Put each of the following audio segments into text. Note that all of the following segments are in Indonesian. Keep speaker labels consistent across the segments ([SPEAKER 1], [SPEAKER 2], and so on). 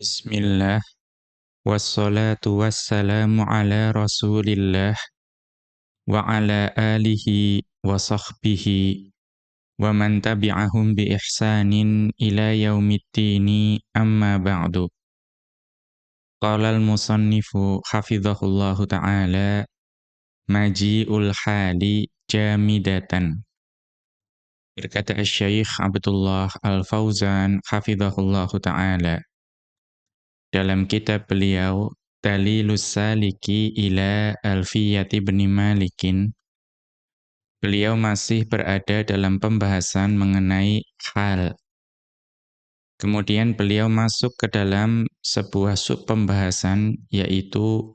[SPEAKER 1] بسم الله والصلاة والسلام على رسول الله وعلى آله وصحبه ومن تبعهم بإحسان إلى يوم الدين أما بعد. قال المصنف حفظه الله تعالى مجيء الحال جامدة. بركة الشيخ عبد الله الفوزان حفظه الله تعالى. Dalam kitab beliau Dalilus Saliki ila Alfiyati bin Malikin beliau masih berada dalam pembahasan mengenai hal kemudian beliau masuk ke dalam sebuah sub pembahasan yaitu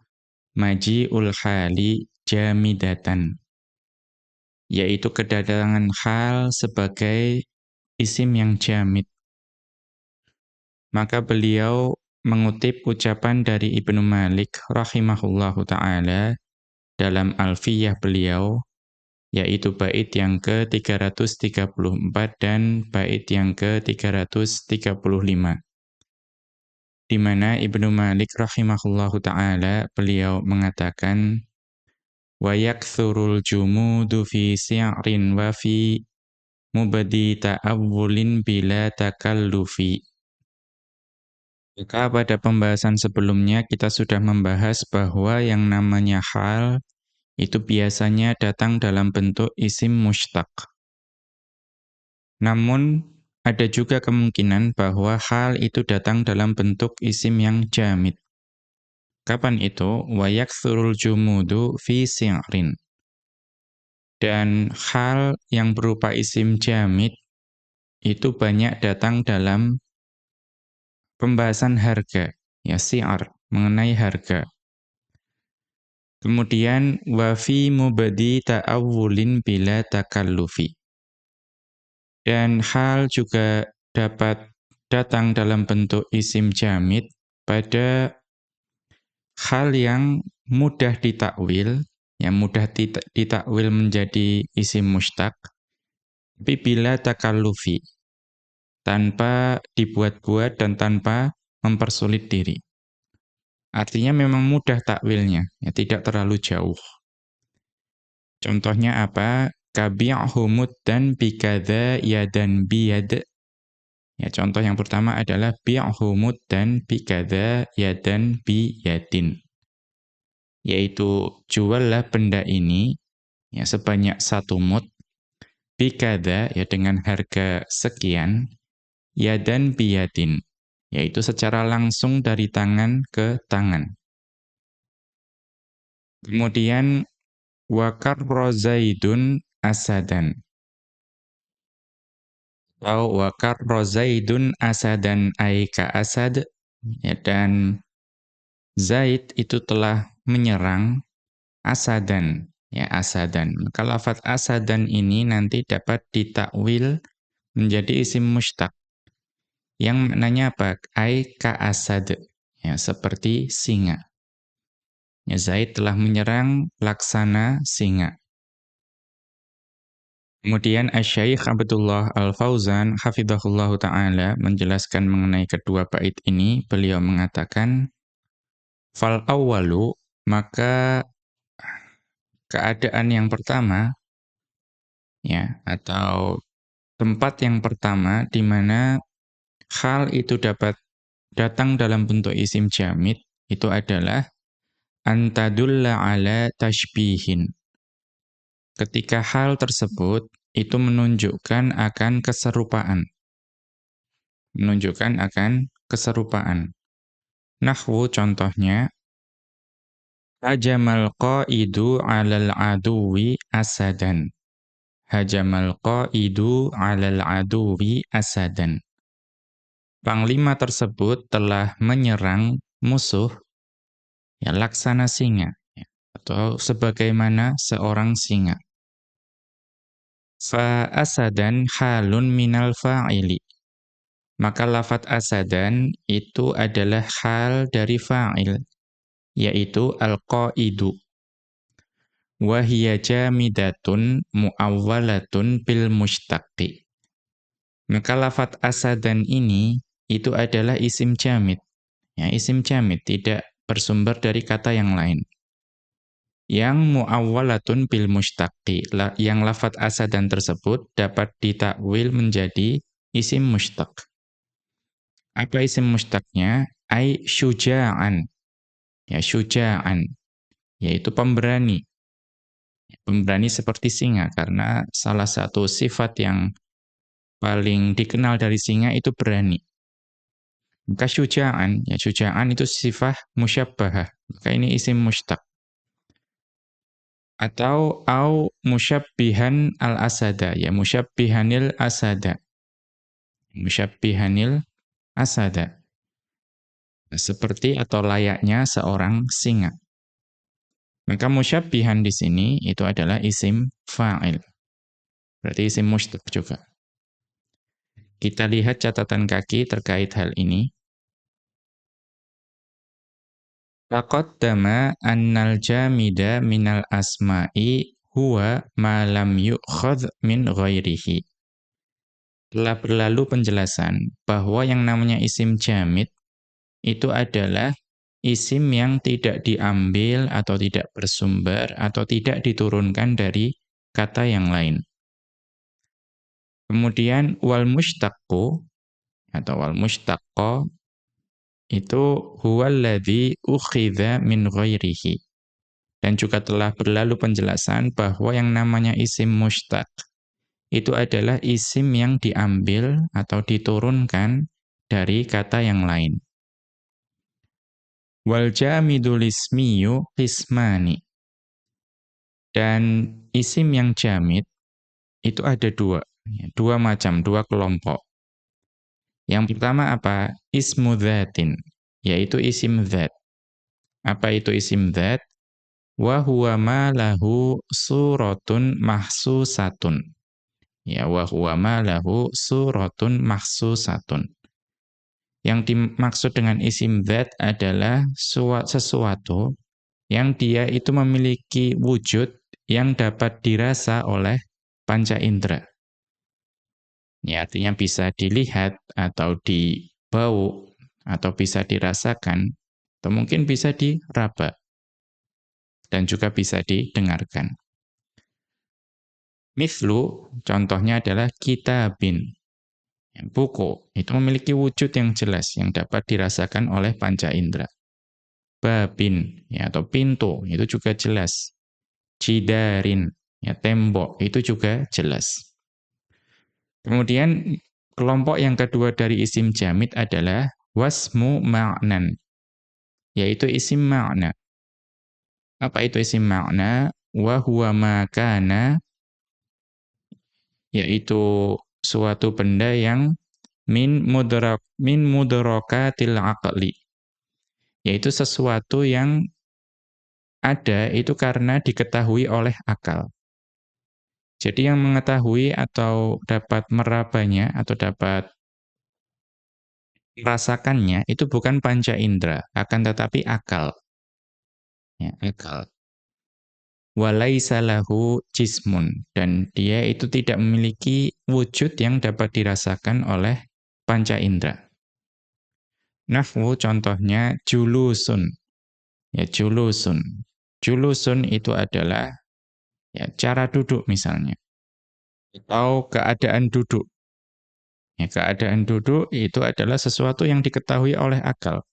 [SPEAKER 1] Maji'ul hali jamidatan yaitu kedatangan hal sebagai isim yang jamid. Maka beliau mengutip ucapan dari Ibnu Malik rahimahullahu taala dalam Alfiyah beliau yaitu bait yang ke-334 dan bait yang ke-335 di mana Ibnu Malik rahimahullahu taala beliau mengatakan wa yakthurul jumudu fi si'rin wa fi mubadi ta'awulin bila takallufi. Maka pada pembahasan sebelumnya kita sudah membahas bahwa yang namanya hal itu biasanya datang dalam bentuk isim mushtaq. Namun ada juga kemungkinan bahwa hal itu datang dalam bentuk isim yang jamid. Kapan itu? Wa yakthurul jumudu fi si'rin. Dan hal yang berupa isim jamid itu banyak datang dalam pembahasan harga, ya si'ar, mengenai harga. Kemudian wa fi mubadi ta'awulin bila takallufi. Dan hal juga dapat datang dalam bentuk isim jamid pada hal yang mudah ditakwil, yang mudah ditakwil menjadi isim mustaq, tapi bila takallufi, tanpa dibuat-buat dan tanpa mempersulit diri. Artinya memang mudah takwilnya, ya tidak terlalu jauh. Contohnya apa? Kabi'humud dan bikadha yadan biyad Ya, contoh yang pertama adalah bi'humud dan bikada yadan bi yadin. Yaitu juallah benda ini ya sebanyak satu mud bikada ya dengan harga sekian yadan biyadin yaitu secara langsung dari tangan ke tangan. Kemudian wakar rozaidun asadan. Atau wakar rozaidun asadan aika asad ya, dan Zaid itu telah menyerang asadan ya asadan. Maka lafaz asadan ini nanti dapat ditakwil menjadi isim mustaq yang maknanya apa? Aika asad. Ya seperti singa. Ya Zaid telah menyerang laksana singa. Kemudian Asy-Syaikh Abdullah Al-Fauzan hafizahullahu taala menjelaskan mengenai kedua bait ini, beliau mengatakan fal awwalu maka keadaan yang pertama ya atau tempat yang pertama di mana hal itu dapat datang dalam bentuk isim jamid itu adalah antadulla ala tashbihin ketika hal tersebut itu menunjukkan akan keserupaan. Menunjukkan akan keserupaan. Nahwu contohnya, Hajamal qa'idu 'alal aduwi asadan. Hajamal qa'idu 'alal aduwi asadan. Panglima tersebut telah menyerang musuh ya laksana singa atau sebagaimana seorang singa. Fa asadan halun minal fa'ili. Maka lafat asadan itu adalah hal dari fa'il, yaitu al-qa'idu. Wahiyya jamidatun mu'awwalatun bil mushtaqi. Maka lafat asadan ini itu adalah isim jamid Ya, isim jamid tidak bersumber dari kata yang lain. Yang muawwalatun bil mustaqi, yang lafat asadan tersebut dapat ditakwil menjadi isim mustaq. Apa isim mustaqnya? Ai syuja'an. Ya, syuja'an. Yaitu pemberani. Pemberani seperti singa, karena salah satu sifat yang paling dikenal dari singa itu berani. Maka syuja'an, ya syuja'an itu sifat musyabbahah. Maka ini isim mustaq. Atau au musyabbihan al-asada, ya musyabbihanil asada. Musyabbihanil asada. Seperti atau layaknya seorang singa. Maka musyabbihan di sini itu adalah isim fa'il. Berarti isim mustaq juga. Kita lihat catatan kaki terkait hal ini. Taqaddama annal jamida minal asma'i huwa ma lam min ghairihi. Telah berlalu penjelasan bahwa yang namanya isim jamid itu adalah isim yang tidak diambil atau tidak bersumber atau tidak diturunkan dari kata yang lain. Kemudian wal mushtaqqu atau wal mushtaqqa itu huwallazi ukhidha min ghairihi. Dan juga telah berlalu penjelasan bahwa yang namanya isim mushtaq itu adalah isim yang diambil atau diturunkan dari kata yang lain. Wal jamidul ismiyu qismani. Dan isim yang jamid itu ada dua, dua macam, dua kelompok. Yang pertama apa? Ismu dhatin, yaitu isim dhat. Apa itu isim dhat? Wa ma lahu suratun mahsusatun. Ya, wa ma lahu suratun mahsusatun. Yang dimaksud dengan isim dhat adalah sesuatu yang dia itu memiliki wujud yang dapat dirasa oleh panca indera. Ya, artinya bisa dilihat atau dibau atau bisa dirasakan atau mungkin bisa diraba dan juga bisa didengarkan. Mithlu contohnya adalah kitabin. Buku itu memiliki wujud yang jelas yang dapat dirasakan oleh panca indera. Babin ya atau pintu itu juga jelas. Cidarin ya tembok itu juga jelas. Kemudian kelompok yang kedua dari isim jamid adalah wasmu ma'nan, yaitu isim ma'na. Apa itu isim ma'na? Wa huwa makana, yaitu suatu benda yang min mudrak min mudrakatil aqli yaitu sesuatu yang ada itu karena diketahui oleh akal jadi yang mengetahui atau dapat merabanya atau dapat merasakannya itu bukan panca indera, akan tetapi akal. Ya, akal. Walaisa lahu jismun dan dia itu tidak memiliki wujud yang dapat dirasakan oleh panca indera. Nahwu contohnya julusun. Ya julusun. Julusun itu adalah Ya, cara duduk misalnya. Atau keadaan duduk. Ya, keadaan duduk itu adalah sesuatu yang diketahui oleh akal.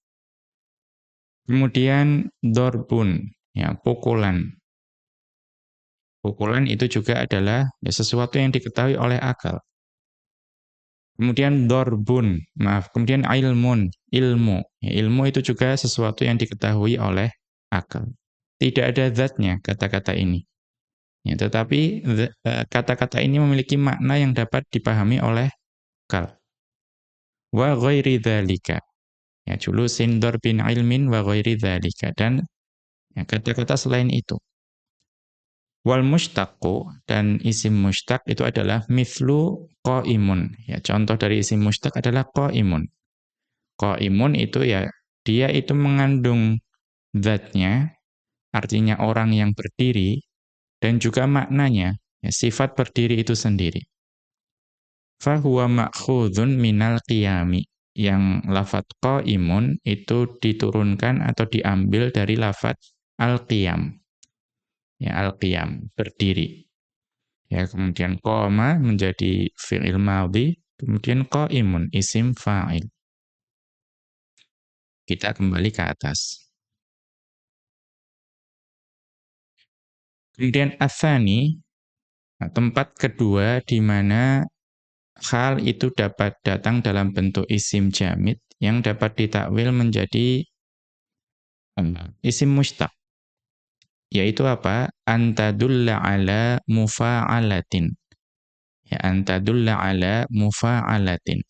[SPEAKER 1] Kemudian dorbun, ya, pukulan. Pukulan itu juga adalah ya, sesuatu yang diketahui oleh akal. Kemudian dorbun, maaf, kemudian ilmun, ilmu. Ya, ilmu itu juga sesuatu yang diketahui oleh akal. Tidak ada zatnya kata-kata ini. Ya, tetapi e, kata-kata ini memiliki makna yang dapat dipahami oleh kal. Wa ghairi dzalika. Ya, julusin bin ilmin wa ghairi dzalika dan ya, kata-kata selain itu. Wal mustaqqu dan isim mustaq itu adalah mithlu qaimun. Ya, contoh dari isim mustaq adalah qaimun. Qaimun itu ya dia itu mengandung zatnya artinya orang yang berdiri dan juga maknanya, ya, sifat berdiri itu sendiri. Fahuwa ma'khudhun minal qiyami. yang lafat qaimun itu diturunkan atau diambil dari lafat al-qiyam. Ya, al-qiyam, berdiri. Ya, kemudian qama menjadi fi'il madhi, kemudian qaimun isim fa'il. Kita kembali ke atas. Kemudian asani, nah, tempat kedua di mana hal itu dapat datang dalam bentuk isim jamid yang dapat ditakwil menjadi uh, isim mustaq. Yaitu apa? Antadulla ala mufa'alatin. Ya, antadulla ala mufa'alatin.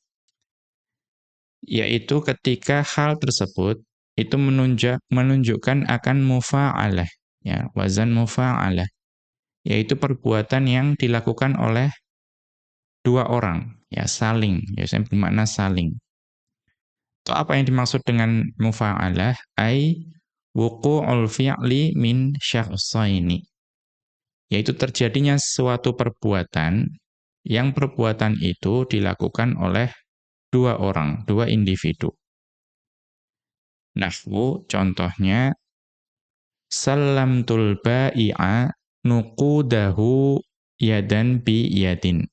[SPEAKER 1] Yaitu ketika hal tersebut itu menunjuk, menunjukkan akan mufa'alah. Ya, wazan mufa'alah. Yaitu perbuatan yang dilakukan oleh dua orang, ya saling, ya bermakna saling. Itu apa yang dimaksud dengan mufa'alah? Ai wuqu'ul fi'li min syakhsaini. Yaitu terjadinya suatu perbuatan yang perbuatan itu dilakukan oleh dua orang, dua individu. Nahwu contohnya sallamtul ba'i'a nuqudahu yadan bi yadin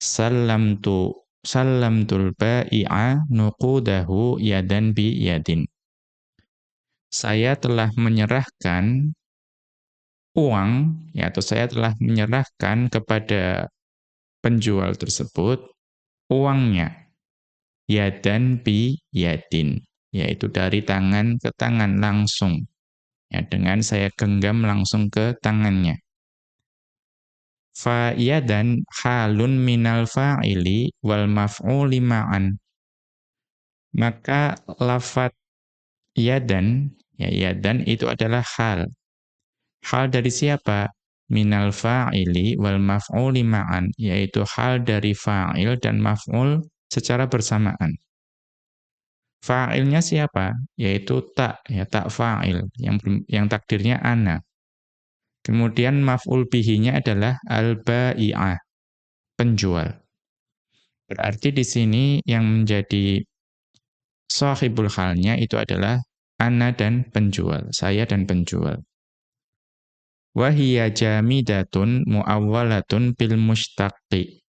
[SPEAKER 1] sallamtu sallamtul ba'i'a nuqudahu yadan bi yadin. Saya telah menyerahkan uang ya atau saya telah menyerahkan kepada penjual tersebut uangnya yadan bi yadin yaitu dari tangan ke tangan langsung ya dengan saya genggam langsung ke tangannya fa yadan halun minal fa'ili wal maf'uli ma'an. Maka lafat yadan, ya yadan itu adalah hal. Hal dari siapa? Minal fa'ili wal maf'uli ma'an, yaitu hal dari fa'il dan maf'ul secara bersamaan. Fa'ilnya siapa? Yaitu tak, ya tak fa'il, yang yang takdirnya ana. Kemudian maf'ul bihinya adalah al-bai'ah, penjual. Berarti di sini yang menjadi sahibul halnya itu adalah ana dan penjual, saya dan penjual. Wahiyya jamidatun muawwalatun bil mushtaqi.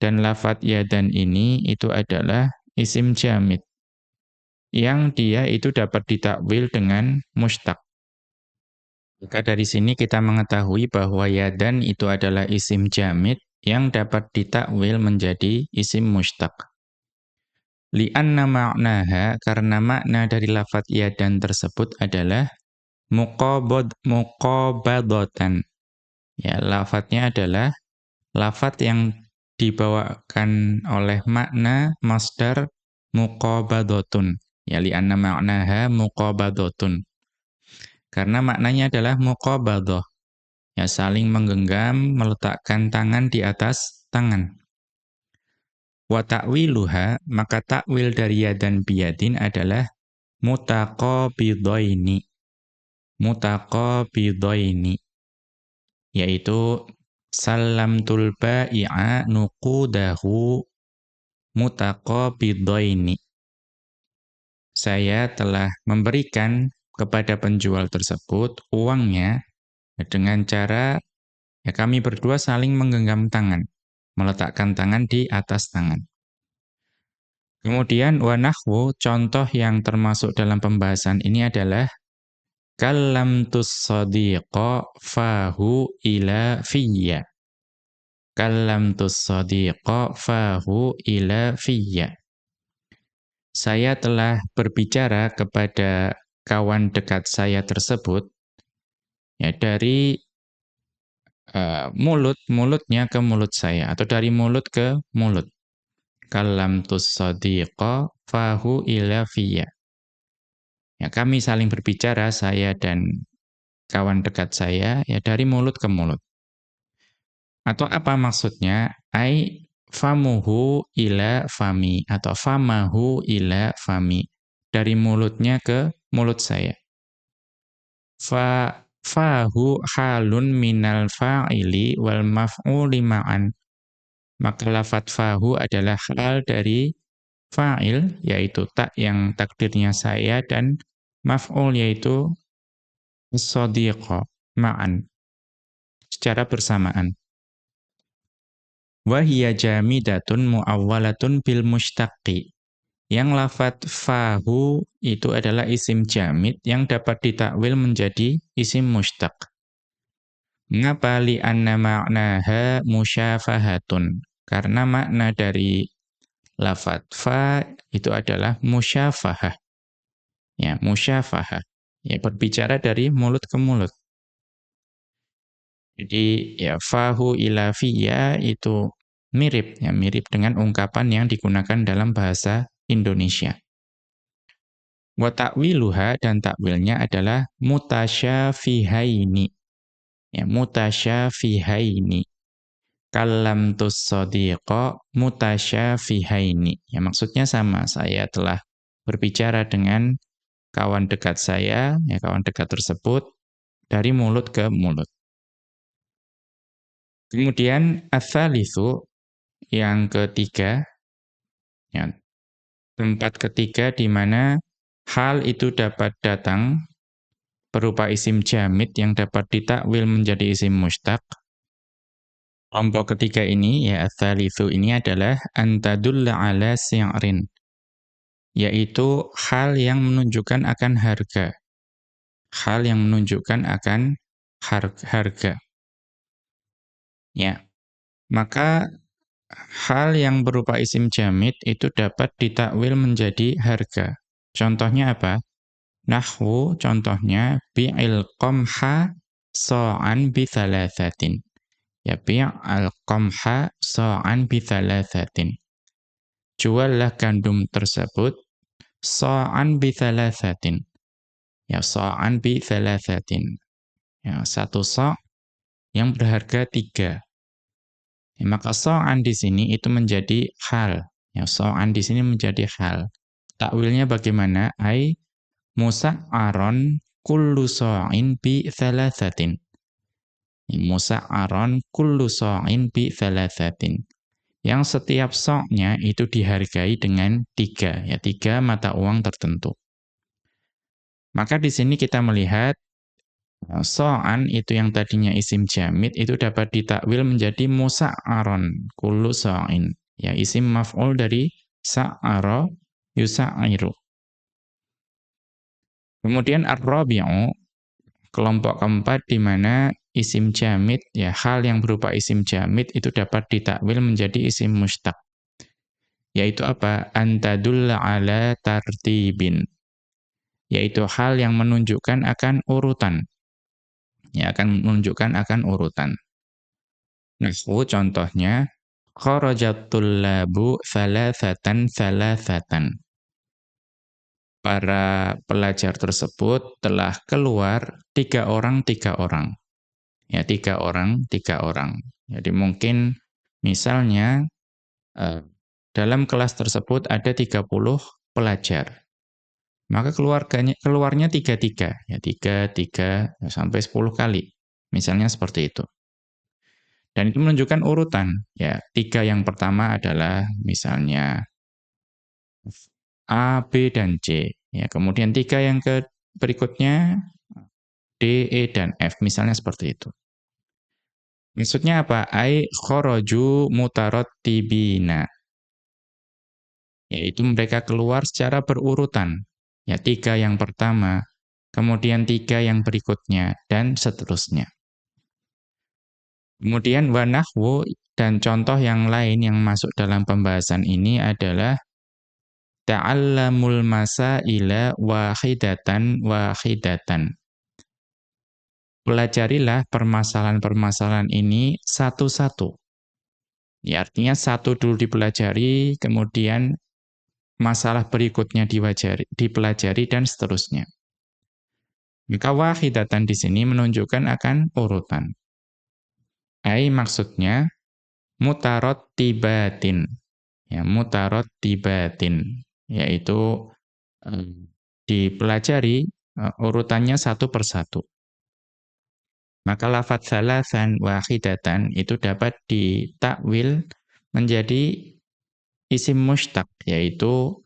[SPEAKER 1] Dan lafat yadan ini itu adalah isim jamid. Yang dia itu dapat ditakwil dengan mushtaq. Maka dari sini kita mengetahui bahwa yadan itu adalah isim jamid yang dapat ditakwil menjadi isim mustaq. Lianna ma'naha karena makna dari lafat yadan tersebut adalah muqabad muqabadatan. Ya, lafadznya adalah lafat yang dibawakan oleh makna masdar muqabadatun. Ya lianna ma'naha muqabadatun. Karena maknanya adalah muqabadah. Ya saling menggenggam, meletakkan tangan di atas tangan. Wa ta'wiluha, maka takwil dari yadan biyadin adalah mutaqabidaini. Mutaqabidaini. Yaitu salamtul ba'i'a nuqudahu mutaqabidaini. Saya telah memberikan kepada penjual tersebut uangnya dengan cara ya kami berdua saling menggenggam tangan, meletakkan tangan di atas tangan. Kemudian wanahwu contoh yang termasuk dalam pembahasan ini adalah kallamtus sadiqa fahu ila fiyya. Sadiqa fahu ila fiyya. Saya telah berbicara kepada kawan dekat saya tersebut ya dari uh, mulut mulutnya ke mulut saya atau dari mulut ke mulut. Kalam sadiqa fahu ila ya kami saling berbicara saya dan kawan dekat saya ya dari mulut ke mulut. Atau apa maksudnya? Ai famuhu ila fami atau famahu ila fami dari mulutnya ke mulut saya. Fa fahu halun minal fa'ili wal maf'uli ma'an. Maka lafat fahu adalah hal dari fa'il yaitu tak yang takdirnya saya dan maf'ul yaitu as-sadiqa ma'an secara bersamaan. Wa hiya jamidatun muawwalatun bil mushtaqi. Yang lafat fahu itu adalah isim jamid yang dapat ditakwil menjadi isim mushtaq. Mengapa li'anna ma'naha musyafahatun? Karena makna dari lafat fa itu adalah musyafahah. Ya, musyafahah. Ya, berbicara dari mulut ke mulut. Jadi ya fahu ila itu mirip ya mirip dengan ungkapan yang digunakan dalam bahasa Indonesia. Wa ta'wiluha dan takwilnya adalah mutasyafihaini. Ya, mutasyafihaini. Kalam tussadiqa mutasyafihaini. Ya, maksudnya sama. Saya telah berbicara dengan kawan dekat saya, ya kawan dekat tersebut dari mulut ke mulut. Kemudian asalisu yang ketiga, ya, tempat ketiga di mana hal itu dapat datang berupa isim jamid yang dapat ditakwil menjadi isim mustaq. Kelompok ketiga ini, ya ats ini adalah antadulla ala si'rin, yaitu hal yang menunjukkan akan harga. Hal yang menunjukkan akan harga. Ya. Maka hal yang berupa isim jamid itu dapat ditakwil menjadi harga. Contohnya apa? Nahwu contohnya bi'il qamha so'an bi thalathatin. Ya bi'al qamha so'an bi thalathatin. Juallah gandum tersebut so'an bi thalathatin. Ya so'an bi thalathatin. Ya satu so' yang berharga tiga. Ya, maka so'an di sini itu menjadi hal. Ya, so'an di sini menjadi hal. Takwilnya bagaimana? Ai musa'aron kullu so'in bi thalathatin. Ya, musa'aron kullu so'in bi thalathatin. Yang setiap so'nya itu dihargai dengan tiga. Ya, tiga mata uang tertentu. Maka di sini kita melihat so'an itu yang tadinya isim jamid itu dapat ditakwil menjadi musa'aron kullu so'in. Ya, isim maf'ul dari sa'ara yusa'iru. Kemudian ar-rabi'u kelompok keempat di mana isim jamid ya hal yang berupa isim jamid itu dapat ditakwil menjadi isim mustaq. Yaitu apa? Antadulla ala tartibin. Yaitu hal yang menunjukkan akan urutan ya akan menunjukkan akan urutan. Nahwu contohnya kharajatul labu thalathatan thalathatan. Para pelajar tersebut telah keluar tiga orang tiga orang. Ya tiga orang tiga orang. Jadi mungkin misalnya eh, dalam kelas tersebut ada 30 pelajar maka keluarganya keluarnya tiga tiga ya tiga tiga ya, sampai sepuluh kali. Misalnya seperti itu. Dan itu menunjukkan urutan. Ya tiga yang pertama adalah misalnya A B dan C. Ya kemudian tiga yang ke berikutnya D E dan F. Misalnya seperti itu. Maksudnya apa? Ai kharaju mutarattibina yaitu mereka keluar secara berurutan Ya, tiga yang pertama, kemudian tiga yang berikutnya, dan seterusnya. Kemudian wanahwu dan contoh yang lain yang masuk dalam pembahasan ini adalah ta'allamul masaila wahidatan wahidatan. Pelajarilah permasalahan-permasalahan ini satu-satu. Ya, artinya satu dulu dipelajari, kemudian masalah berikutnya diwajari, dipelajari dan seterusnya. Maka wahidatan di sini menunjukkan akan urutan. Ai maksudnya mutarot tibatin. Ya, mutarot tibatin yaitu eh, dipelajari eh, urutannya satu persatu. Maka lafat salasan wahidatan itu dapat ditakwil menjadi isim mustaq yaitu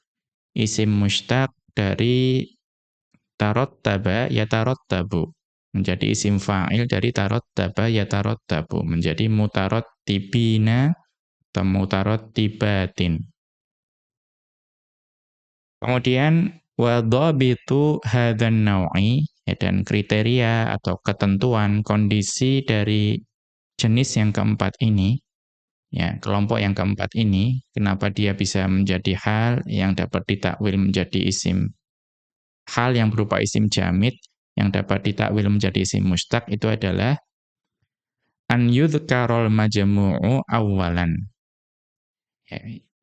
[SPEAKER 1] isim mustaq dari tarottaba yatarottabu. Menjadi isim fa'il dari tarottaba yatarottabu. Menjadi mutarottibina atau mutarottibatin kemudian wa dhabitu hadzan naw'i ya, dan kriteria atau ketentuan kondisi dari jenis yang keempat ini ya kelompok yang keempat ini kenapa dia bisa menjadi hal yang dapat ditakwil menjadi isim? Hal yang berupa isim jamid yang dapat ditakwil menjadi isim mustaq itu adalah an yudhkarul majmu'u awalan. Ya,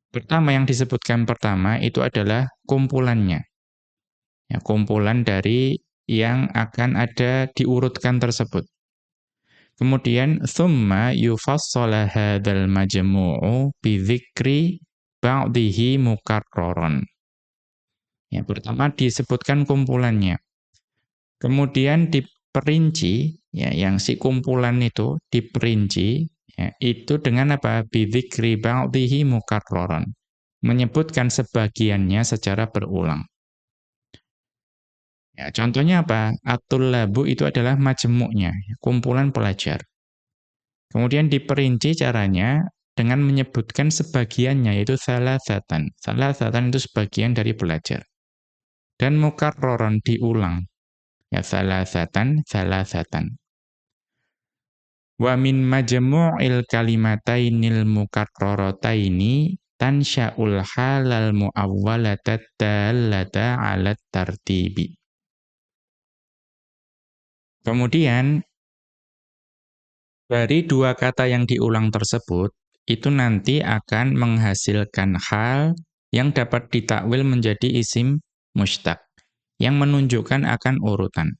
[SPEAKER 1] pertama yang disebutkan pertama itu adalah kumpulannya. Ya kumpulan dari yang akan ada diurutkan tersebut Kemudian thumma yufassala hadzal majmu'u bi dzikri ba'dihi mukarraran. Ya, pertama disebutkan kumpulannya. Kemudian diperinci ya yang si kumpulan itu diperinci ya, itu dengan apa? Bi dzikri ba'dihi mukarraran. Menyebutkan sebagiannya secara berulang. Ya, contohnya apa? Atul labu itu adalah majemuknya, kumpulan pelajar. Kemudian diperinci caranya dengan menyebutkan sebagiannya, yaitu salah satan. Salah satan itu sebagian dari pelajar. Dan mukarroron diulang. Ya salah satan, salah satan. Wa min majmu'il kalimatainil mukarrorotaini tansya'ul halal mu'awwalatat dallata 'ala tartibi. Kemudian dari dua kata yang diulang tersebut itu nanti akan menghasilkan hal yang dapat ditakwil menjadi isim mustaq yang menunjukkan akan urutan.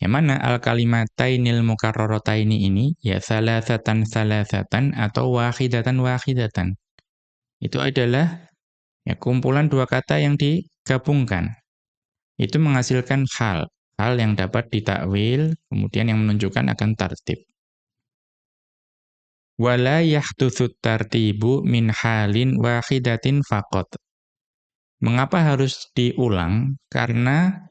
[SPEAKER 1] Yang mana al-kalimatainil mukarrarataini ini ya salasatan salasatan atau wahidatan wahidatan. Itu adalah ya kumpulan dua kata yang digabungkan. Itu menghasilkan hal hal yang dapat ditakwil kemudian yang menunjukkan akan tertib. Wala yahdutsu tartibu min halin wahidatin faqat. Mengapa harus diulang? Karena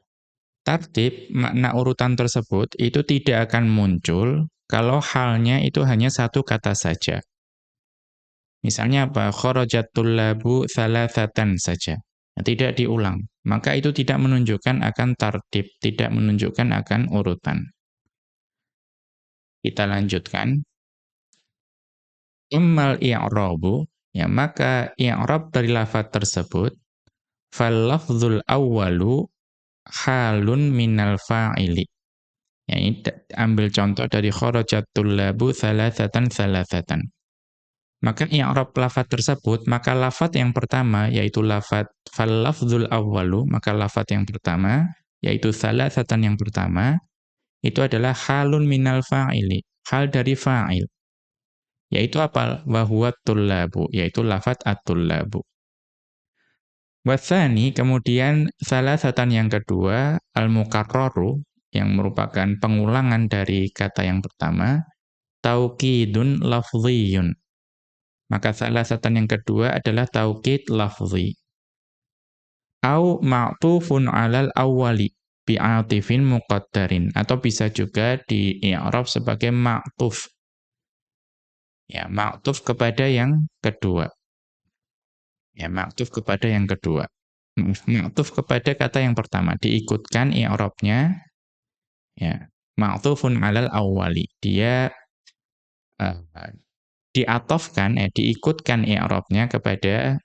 [SPEAKER 1] tertib makna urutan tersebut itu tidak akan muncul kalau halnya itu hanya satu kata saja. Misalnya apa? Kharajatul labu thalathatan saja. Nah, tidak diulang maka itu tidak menunjukkan akan tartib, tidak menunjukkan akan urutan. Kita lanjutkan. Immal i'rabu, ya maka i'rab dari lafaz tersebut fal lafzul awwalu halun minal fa'ili. Ya, ini ambil contoh dari kharajatul labu thalathatan thalathatan. Maka i'rab lafat tersebut, maka lafat yang pertama yaitu lafat fal lafdzul awwalu, maka lafat yang pertama yaitu salasatan yang pertama itu adalah halun minal fa'ili, hal dari fa'il. Yaitu apa? Wa huwa tullabu, yaitu lafat at-tullabu. Wathani, kemudian salasatan yang kedua, al-mukarraru, yang merupakan pengulangan dari kata yang pertama, taukidun lafziyun maka salah satu yang kedua adalah taukid lafzi. Au ma'tufun 'alal awwali bi'atifin muqaddarin atau bisa juga di i'rab sebagai ma'tuf. Ya, ma'tuf kepada yang kedua. Ya, ma'tuf kepada yang kedua. Ma'tuf kepada kata yang pertama diikutkan i'rabnya ya, ma'tufun 'alal awwali. Dia uh, diatofkan, eh, diikutkan i'rabnya kepada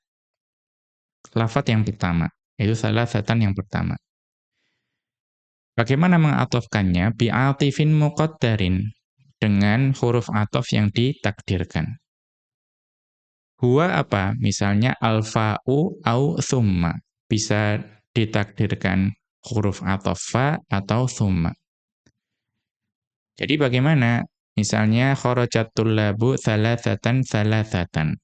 [SPEAKER 1] lafat yang pertama. Itu salah satan yang pertama. Bagaimana mengatofkannya? Bi'atifin muqaddarin. Dengan huruf atof yang ditakdirkan. Huwa apa? Misalnya alfa'u au thumma. Bisa ditakdirkan huruf atof fa atau thumma. Jadi bagaimana? Misalnya kharajatul labu thalathatan thalathatan.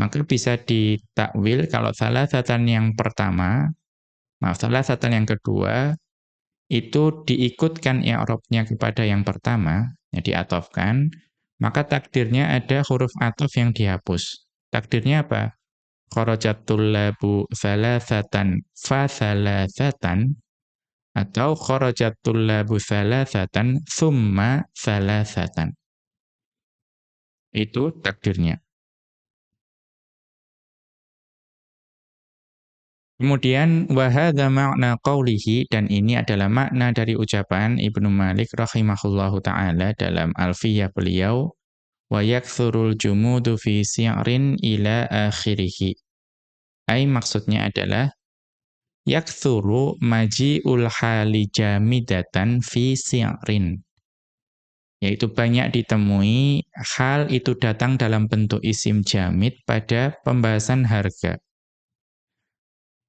[SPEAKER 1] Maka bisa ditakwil kalau thalathatan yang pertama, maaf thalathatan yang kedua itu diikutkan i'rabnya kepada yang pertama, ya diatofkan, maka takdirnya ada huruf atof yang dihapus. Takdirnya apa? Kharajat tullabu thalathatan fa thalathatan atau kharajat tullabu thalathatan thumma thalathatan. Itu takdirnya. Kemudian wahada makna qawlihi dan ini adalah makna dari ucapan Ibnu Malik rahimahullahu taala dalam Alfiyah beliau wa yakthurul jumudu fi si'rin ila akhirih. Ai maksudnya adalah yakthuru maji'ul hali jamidatan fi si'rin. Yaitu banyak ditemui hal itu datang dalam bentuk isim jamid pada pembahasan harga.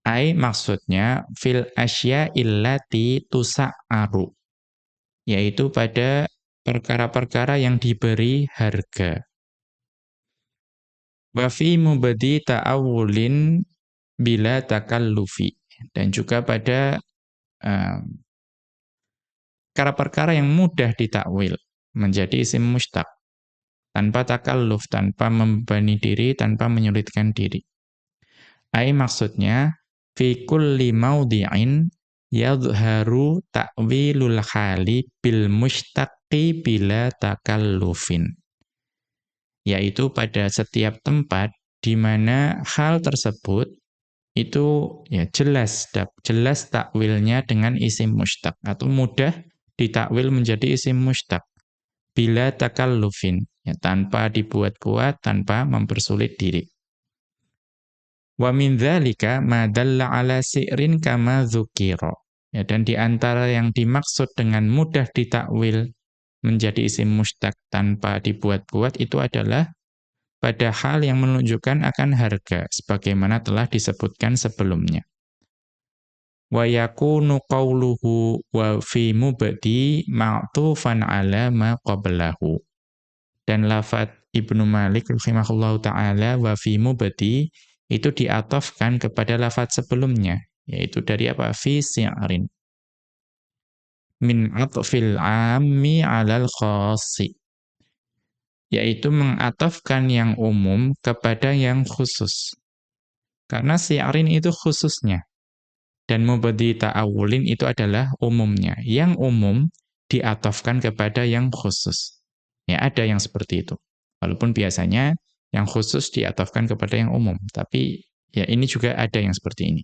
[SPEAKER 1] Ai maksudnya fil asya illati tusa'aru. Yaitu pada perkara-perkara yang diberi harga. Wa fi mubadi ta'awulin bila takallufi. Dan juga pada perkara-perkara yang mudah ditakwil menjadi isim mustaq tanpa takalluf, tanpa membebani diri, tanpa menyulitkan diri. Ai maksudnya fi kulli maudhi'in yadhharu ta'wilul hali bil mushtaqi bila takallufin yaitu pada setiap tempat di mana hal tersebut itu ya jelas jelas takwilnya dengan isim mushtaq atau mudah ditakwil menjadi isim mushtaq bila takallufin ya tanpa dibuat-buat tanpa mempersulit diri Wa min dzalika ma dalla ala si'rin kama dzukira. Ya, dan di antara yang dimaksud dengan mudah ditakwil menjadi isim mustaq tanpa dibuat-buat itu adalah pada hal yang menunjukkan akan harga sebagaimana telah disebutkan sebelumnya. Wa yakunu qawluhu wa fi mubdi ma'tufan ala ma qablahu. Dan lafat Ibnu Malik rahimahullahu taala wa fi mubdi itu diatofkan kepada lafaz sebelumnya, yaitu dari apa? Fi si'rin. Min atfil ammi alal khasi. Yaitu mengatofkan yang umum kepada yang khusus. Karena si'rin itu khususnya. Dan mubadi ta'awulin itu adalah umumnya. Yang umum diatofkan kepada yang khusus. Ya, ada yang seperti itu. Walaupun biasanya yang khusus diatafkan kepada yang umum. Tapi ya ini juga ada yang seperti ini.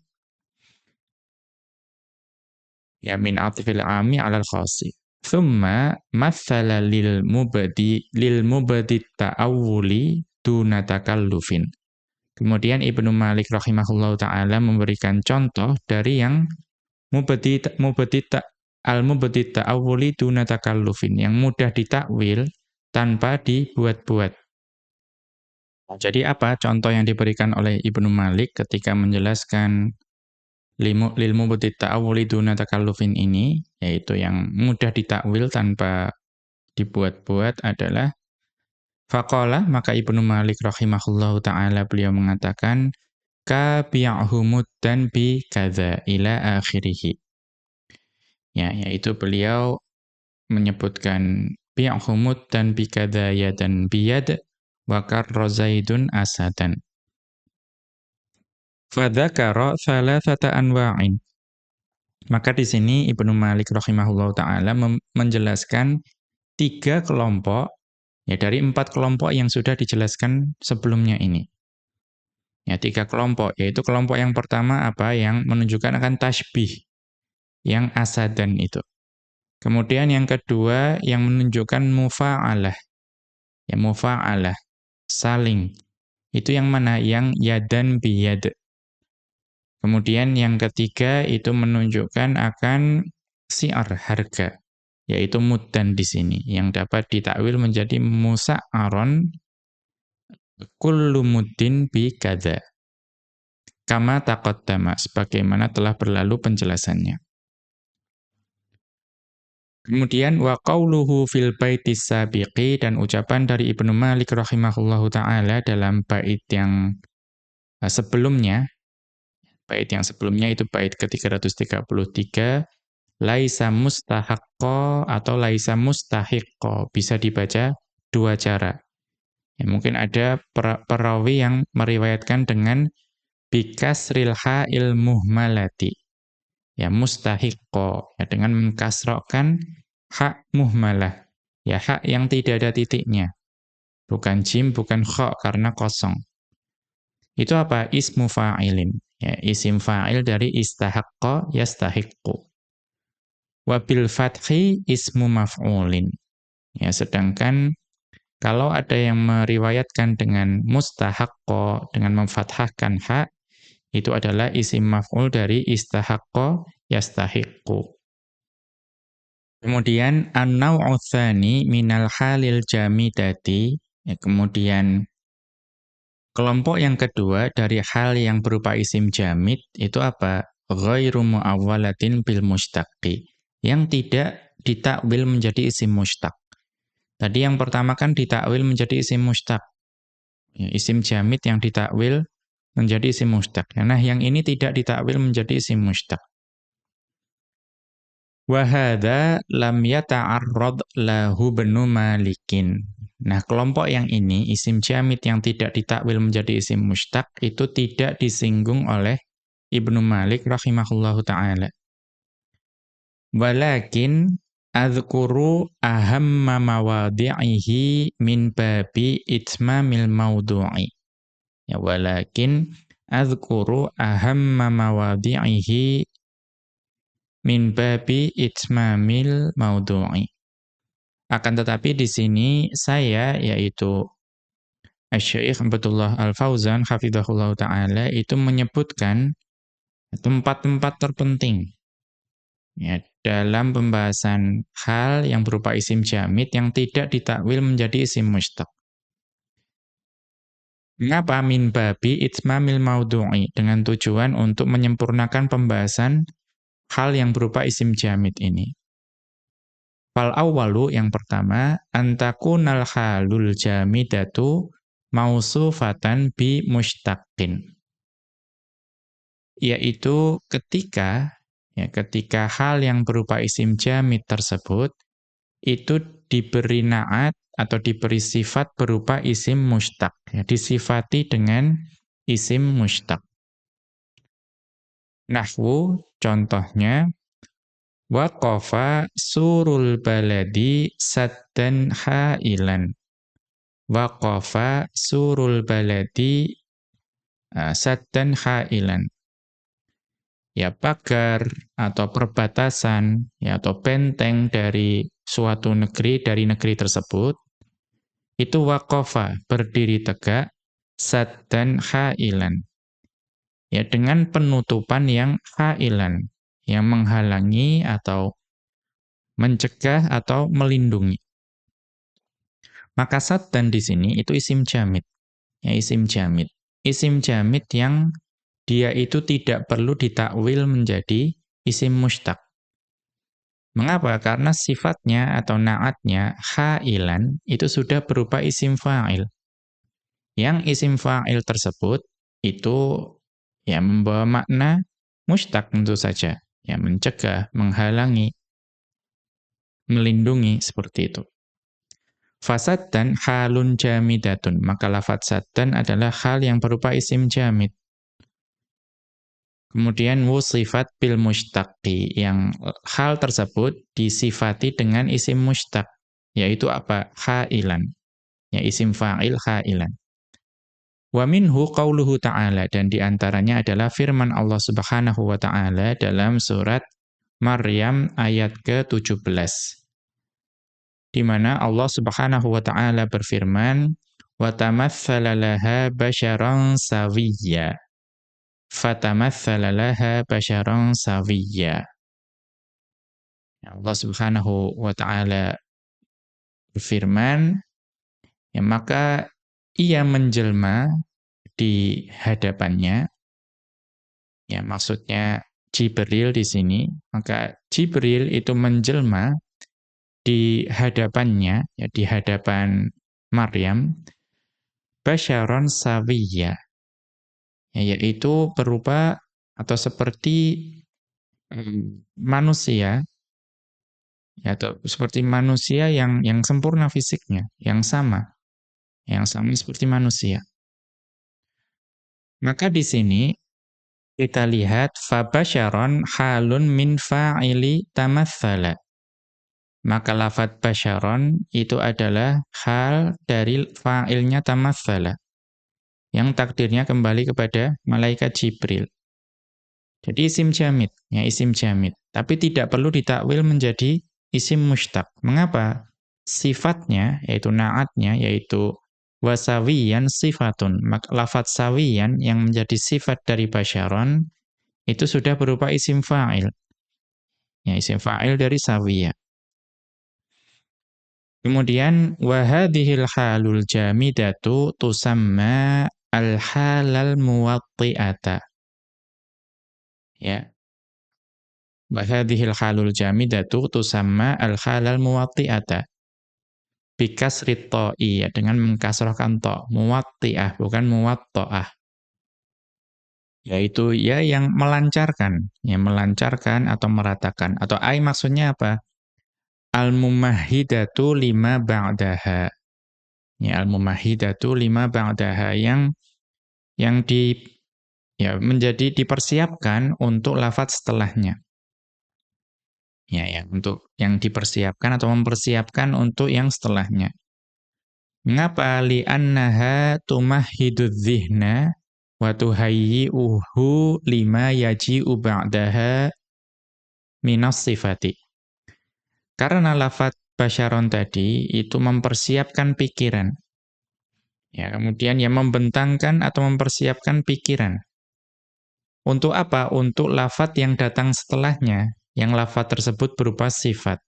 [SPEAKER 1] Ya min atifil ami alal khasi. Thumma mathala lil mubadi lil mubadi ta'awuli duna takallufin. Kemudian Ibnu Malik rahimahullahu taala memberikan contoh dari yang mubadi mubadi ta, al mubadi ta'awuli duna takallufin yang mudah ditakwil tanpa dibuat-buat. Jadi apa contoh yang diberikan oleh Ibnu Malik ketika menjelaskan limu lilmu buti ta'awuli duna takallufin ini, yaitu yang mudah ditakwil tanpa dibuat-buat adalah Faqala maka Ibnu Malik rahimahullahu taala beliau mengatakan ka bi'ahumud dan bi kadza ila akhirih. Ya, yaitu beliau menyebutkan bi'ahumud dan bi kadza ya dan biyad Wakar rozaidun asadan. Fadzakara thalathata anwa'in. Maka di sini Ibnu Malik rahimahullah taala menjelaskan tiga kelompok ya dari empat kelompok yang sudah dijelaskan sebelumnya ini. Ya, tiga kelompok, yaitu kelompok yang pertama apa yang menunjukkan akan tasbih yang asadan itu. Kemudian yang kedua yang menunjukkan mufa'alah. Ya mufa'alah saling. Itu yang mana? Yang yadan biyad. Kemudian yang ketiga itu menunjukkan akan siar harga, yaitu muddan di sini yang dapat ditakwil menjadi musa'aron kullu muddin bi kada. Kama taqaddama sebagaimana telah berlalu penjelasannya. Kemudian wa qauluhu fil baitis sabiqi dan ucapan dari Ibnu Malik rahimahullahu taala dalam bait yang eh, sebelumnya bait yang sebelumnya itu bait ke-333 laisa mustahaqqo atau laisa mustahiqqo bisa dibaca dua cara Ya, mungkin ada perawi yang meriwayatkan dengan bikasril ha'il muhmalati. Ya mustahiqqo ya dengan mengkasrokkan hak muhmalah. Ya hak yang tidak ada titiknya. Bukan jim, bukan kha karena kosong. Itu apa? Ismu fa'ilin. Ya, isim fa'il dari istahaqqa yastahiqqu. Wabil fathi ismu maf'ulin. Ya, sedangkan kalau ada yang meriwayatkan dengan mustahaqqo dengan memfathahkan hak itu adalah isim maf'ul dari istahaqqa yastahiqqu. Kemudian an-naw'u minal halil jamidati ya, kemudian kelompok yang kedua dari hal yang berupa isim jamid itu apa? Ghairu muawwalatin bil mushtaqi yang tidak ditakwil menjadi isim mushtaq. Tadi yang pertama kan ditakwil menjadi isim mushtaq. Ya, isim jamid yang ditakwil menjadi isim mushtaq. Nah, yang ini tidak ditakwil menjadi isim mushtaq. Wahada lam yata'arrad lahu benu malikin. Nah, kelompok yang ini, isim jamid yang tidak ditakwil menjadi isim mustaq, itu tidak disinggung oleh Ibnu Malik rahimahullahu ta'ala. Walakin adhkuru ahamma mawadi'ihi min babi itmamil mawdu'i. Ya, walakin adhkuru ahamma mawadi'ihi min babi itmamil maudhu'i. Akan tetapi di sini saya yaitu Syekh Abdullah Al-Fauzan hafizahullah taala itu menyebutkan tempat-tempat terpenting ya dalam pembahasan hal yang berupa isim jamid yang tidak ditakwil menjadi isim mustaq. Mengapa min babi itmamil maudhu'i dengan tujuan untuk menyempurnakan pembahasan hal yang berupa isim jamid ini. Fal awwalu yang pertama antakunal halul jamidatu mausufatan bi mushtaqin. Yaitu ketika ya ketika hal yang berupa isim jamid tersebut itu diberi naat atau diberi sifat berupa isim mushtaq ya disifati dengan isim mushtaq. Nahwu contohnya waqafa surul baladi saddan hailan. Waqafa surul baladi uh, saddan hailan. Ya pagar atau perbatasan ya atau benteng dari suatu negeri dari negeri tersebut itu waqafa berdiri tegak saddan hailan ya dengan penutupan yang hailan yang menghalangi atau mencegah atau melindungi. Maka dan di sini itu isim jamid. Ya isim jamid. Isim jamid yang dia itu tidak perlu ditakwil menjadi isim mustaq. Mengapa? Karena sifatnya atau naatnya hailan itu sudah berupa isim fa'il. Yang isim fa'il tersebut itu ya membawa makna mustaq tentu saja, ya mencegah, menghalangi, melindungi seperti itu. Fasad dan halun jamidatun, maka lafat saddan adalah hal yang berupa isim jamid. Kemudian wusifat bil mustaqi, yang hal tersebut disifati dengan isim mustaq, yaitu apa? Hailan. Ya isim fa'il hailan. Wa minhu qauluhu ta'ala dan di antaranya adalah firman Allah Subhanahu wa taala dalam surat Maryam ayat ke-17. Di mana Allah Subhanahu wa taala berfirman, "Wa tamatsala laha basyaran sawiyya." Fatamatsala laha basyaran sawiyya. Allah Subhanahu wa taala berfirman, ya maka ia menjelma di hadapannya, ya maksudnya Jibril di sini, maka Jibril itu menjelma di hadapannya, ya di hadapan Maryam, basyaron sawiyya, ya, yaitu berupa atau seperti manusia, ya, atau seperti manusia yang yang sempurna fisiknya, yang sama Yang sama seperti manusia. Maka di sini kita lihat fabasyaron halun min fa'ili tamathala. Maka lafat basyaron itu adalah hal dari fa'ilnya tamathala. Yang takdirnya kembali kepada malaikat Jibril. Jadi isim jamid, ya isim jamid. Tapi tidak perlu ditakwil menjadi isim mustaq. Mengapa? Sifatnya, yaitu naatnya, yaitu wasawiyan sifatun. Lafat sawiyan yang menjadi sifat dari basyaron, itu sudah berupa isim fa'il. Ya, isim fa'il dari sawiyah. Kemudian wahadhil halul jamidatu tusamma al-halal muwatti'ata. Ya. Wahadhil halul jamidatu tusamma al-halal muwatti'ata. Bikasrit ta'i ya, dengan mengkasrahkan ta, muwatti'ah bukan muwatta'ah. Yaitu ya yang melancarkan, yang melancarkan atau meratakan atau ai maksudnya apa? Al-mumahhidatu lima ba'daha. Ya, al-mumahhidatu lima ba'daha yang yang di ya menjadi dipersiapkan untuk lafaz setelahnya. Ya, ya, untuk yang dipersiapkan atau mempersiapkan untuk yang setelahnya. Mengapa li'annaha tumahhidudz dzihna wa tuhayyi'uhu lima yaji'u ba'daha minas sifati. Karena lafat basyaron tadi itu mempersiapkan pikiran. Ya, kemudian yang membentangkan atau mempersiapkan pikiran. Untuk apa? Untuk lafat yang datang setelahnya, yang lafat tersebut berupa sifat.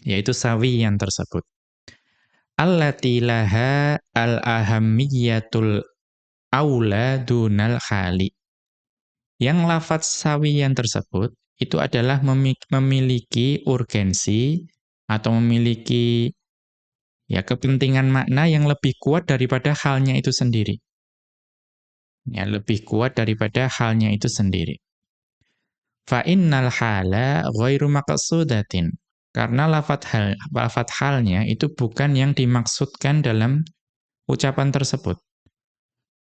[SPEAKER 1] Yaitu sawi yang tersebut. Allati laha al-ahammiyatul aula dunal khali. Yang lafat sawi yang tersebut itu adalah memiliki urgensi atau memiliki ya kepentingan makna yang lebih kuat daripada halnya itu sendiri. Ya, lebih kuat daripada halnya itu sendiri. Fa innal hala ghairu maqsudatin. Karena lafat hal lafat halnya itu bukan yang dimaksudkan dalam ucapan tersebut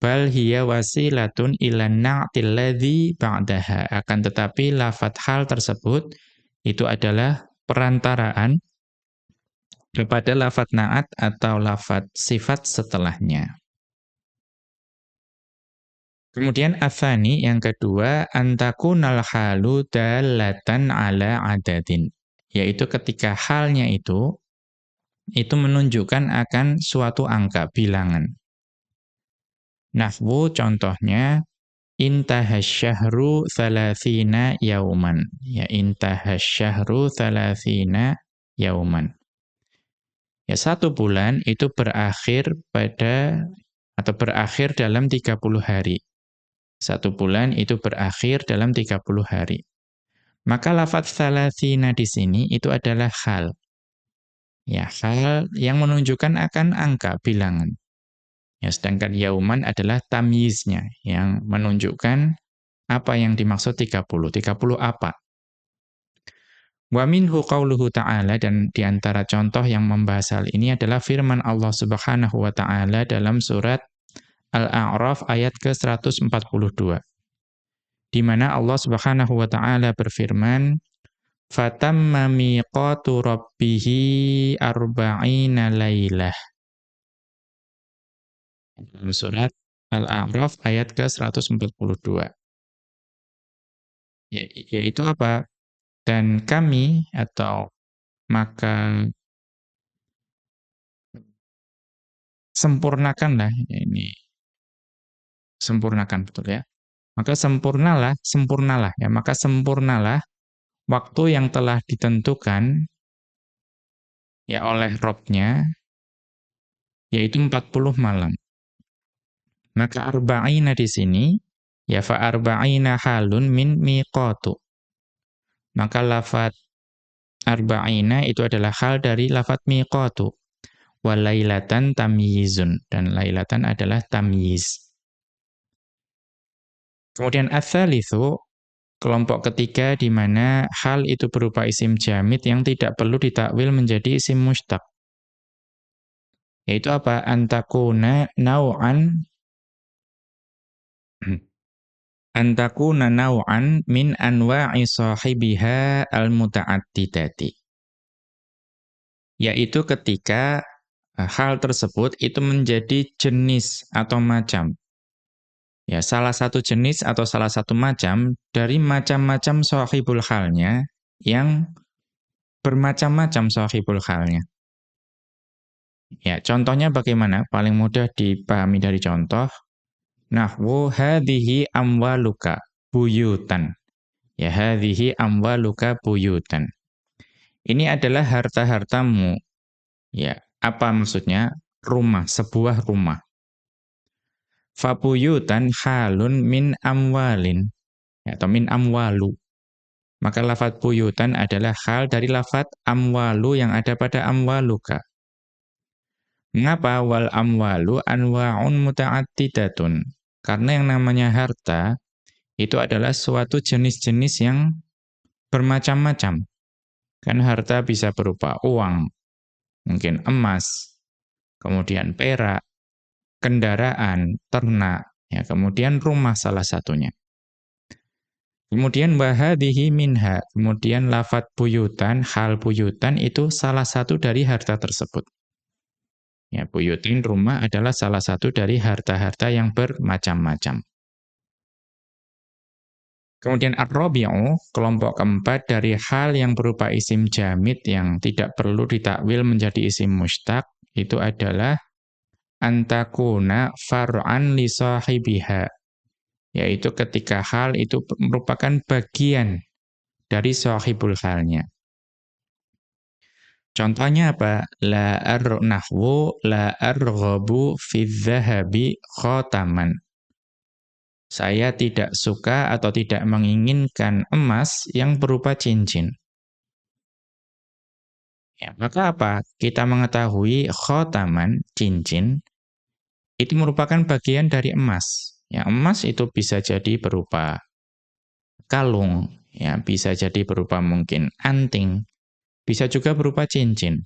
[SPEAKER 1] bal hiya wasilatun ila na'til ladzi ba'daha akan tetapi lafat hal tersebut itu adalah perantaraan kepada lafat na'at atau lafat sifat setelahnya. Kemudian afani yang kedua antakunal halu dalatan ala adadin yaitu ketika halnya itu itu menunjukkan akan suatu angka bilangan. Nahwu contohnya intahasyahru thalathina yauman. Ya intahasyahru thalathina yauman. Ya satu bulan itu berakhir pada atau berakhir dalam 30 hari. Satu bulan itu berakhir dalam 30 hari. Maka lafaz thalathina di sini itu adalah hal. Ya, hal yang menunjukkan akan angka bilangan. Ya, sedangkan yauman adalah tamyiznya yang menunjukkan apa yang dimaksud 30. 30 apa? Wa minhu qauluhu ta'ala dan di antara contoh yang membahas hal ini adalah firman Allah Subhanahu wa taala dalam surat Al-A'raf ayat ke-142. Di mana Allah Subhanahu wa taala berfirman, "Fatamma miqatu rabbih arba'ina lailah." surat Al-A'raf ayat ke-142. Ya, yaitu apa? Dan kami atau maka sempurnakanlah ya ini sempurnakan betul ya. Maka sempurnalah, sempurnalah ya, maka sempurnalah waktu yang telah ditentukan ya oleh Robnya yaitu 40 malam. Maka arba'ina di sini ya fa arba'ina halun min miqatu. Maka lafat arba'ina itu adalah hal dari lafat miqatu. Wa lailatan tamyizun dan lailatan adalah tamyiz. Kemudian ats-tsalitsu kelompok ketiga di mana hal itu berupa isim jamid yang tidak perlu ditakwil menjadi isim mustaq Yaitu apa? Antakuna nau'an antakuna nau'an min anwa'i sahibiha al-muta'addidati. Yaitu ketika eh, hal tersebut itu menjadi jenis atau macam. Ya, salah satu jenis atau salah satu macam dari macam-macam sahibul halnya yang bermacam-macam sahibul halnya. Ya, contohnya bagaimana? Paling mudah dipahami dari contoh. Nahwu hadhihi amwaluka buyutan. Ya, hadhihi amwaluka buyutan. Ini adalah harta-hartamu. Ya, apa maksudnya? Rumah, sebuah rumah. Fabuyutan halun min amwalin. Ya, atau min amwalu. Maka lafat buyutan adalah hal dari lafat amwalu yang ada pada amwaluka. Mengapa wal amwalu anwa'un muta'addidatun? Karena yang namanya harta itu adalah suatu jenis-jenis yang bermacam-macam. Kan harta bisa berupa uang, mungkin emas, kemudian perak, kendaraan, ternak, ya, kemudian rumah salah satunya. Kemudian wahadihi minha, kemudian lafat buyutan, hal buyutan itu salah satu dari harta tersebut. Ya, buyutin rumah adalah salah satu dari harta-harta yang bermacam-macam. Kemudian ar-rabi'u, kelompok keempat dari hal yang berupa isim jamid yang tidak perlu ditakwil menjadi isim mustaq, itu adalah antakuna far'an li sahibiha. Yaitu ketika hal itu merupakan bagian dari sahibul halnya. Contohnya apa? La ar nahwu la arghabu fi dhahabi khataman. Saya tidak suka atau tidak menginginkan emas yang berupa cincin. Ya, maka apa? Kita mengetahui khotaman, cincin, itu merupakan bagian dari emas. Ya, emas itu bisa jadi berupa kalung, ya, bisa jadi berupa mungkin anting, bisa juga berupa cincin.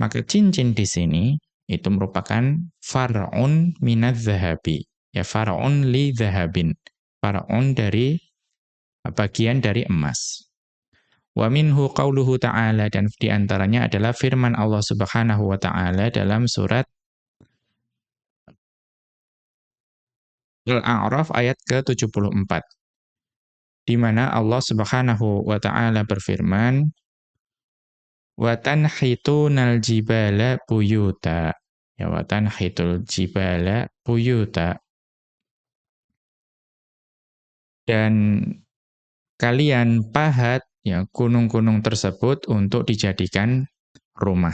[SPEAKER 1] Maka cincin di sini itu merupakan far'un minadz zahabi ya faraun li dhahabin faraun dari bagian dari emas wa minhu qauluhu ta'ala dan di antaranya adalah firman Allah Subhanahu wa taala dalam surat Al-A'raf ayat ke-74 di mana Allah Subhanahu wa taala berfirman wa tanhitunal jibala buyuta ya wa tanhitul jibala buyuta dan kalian pahat ya gunung-gunung tersebut untuk dijadikan rumah.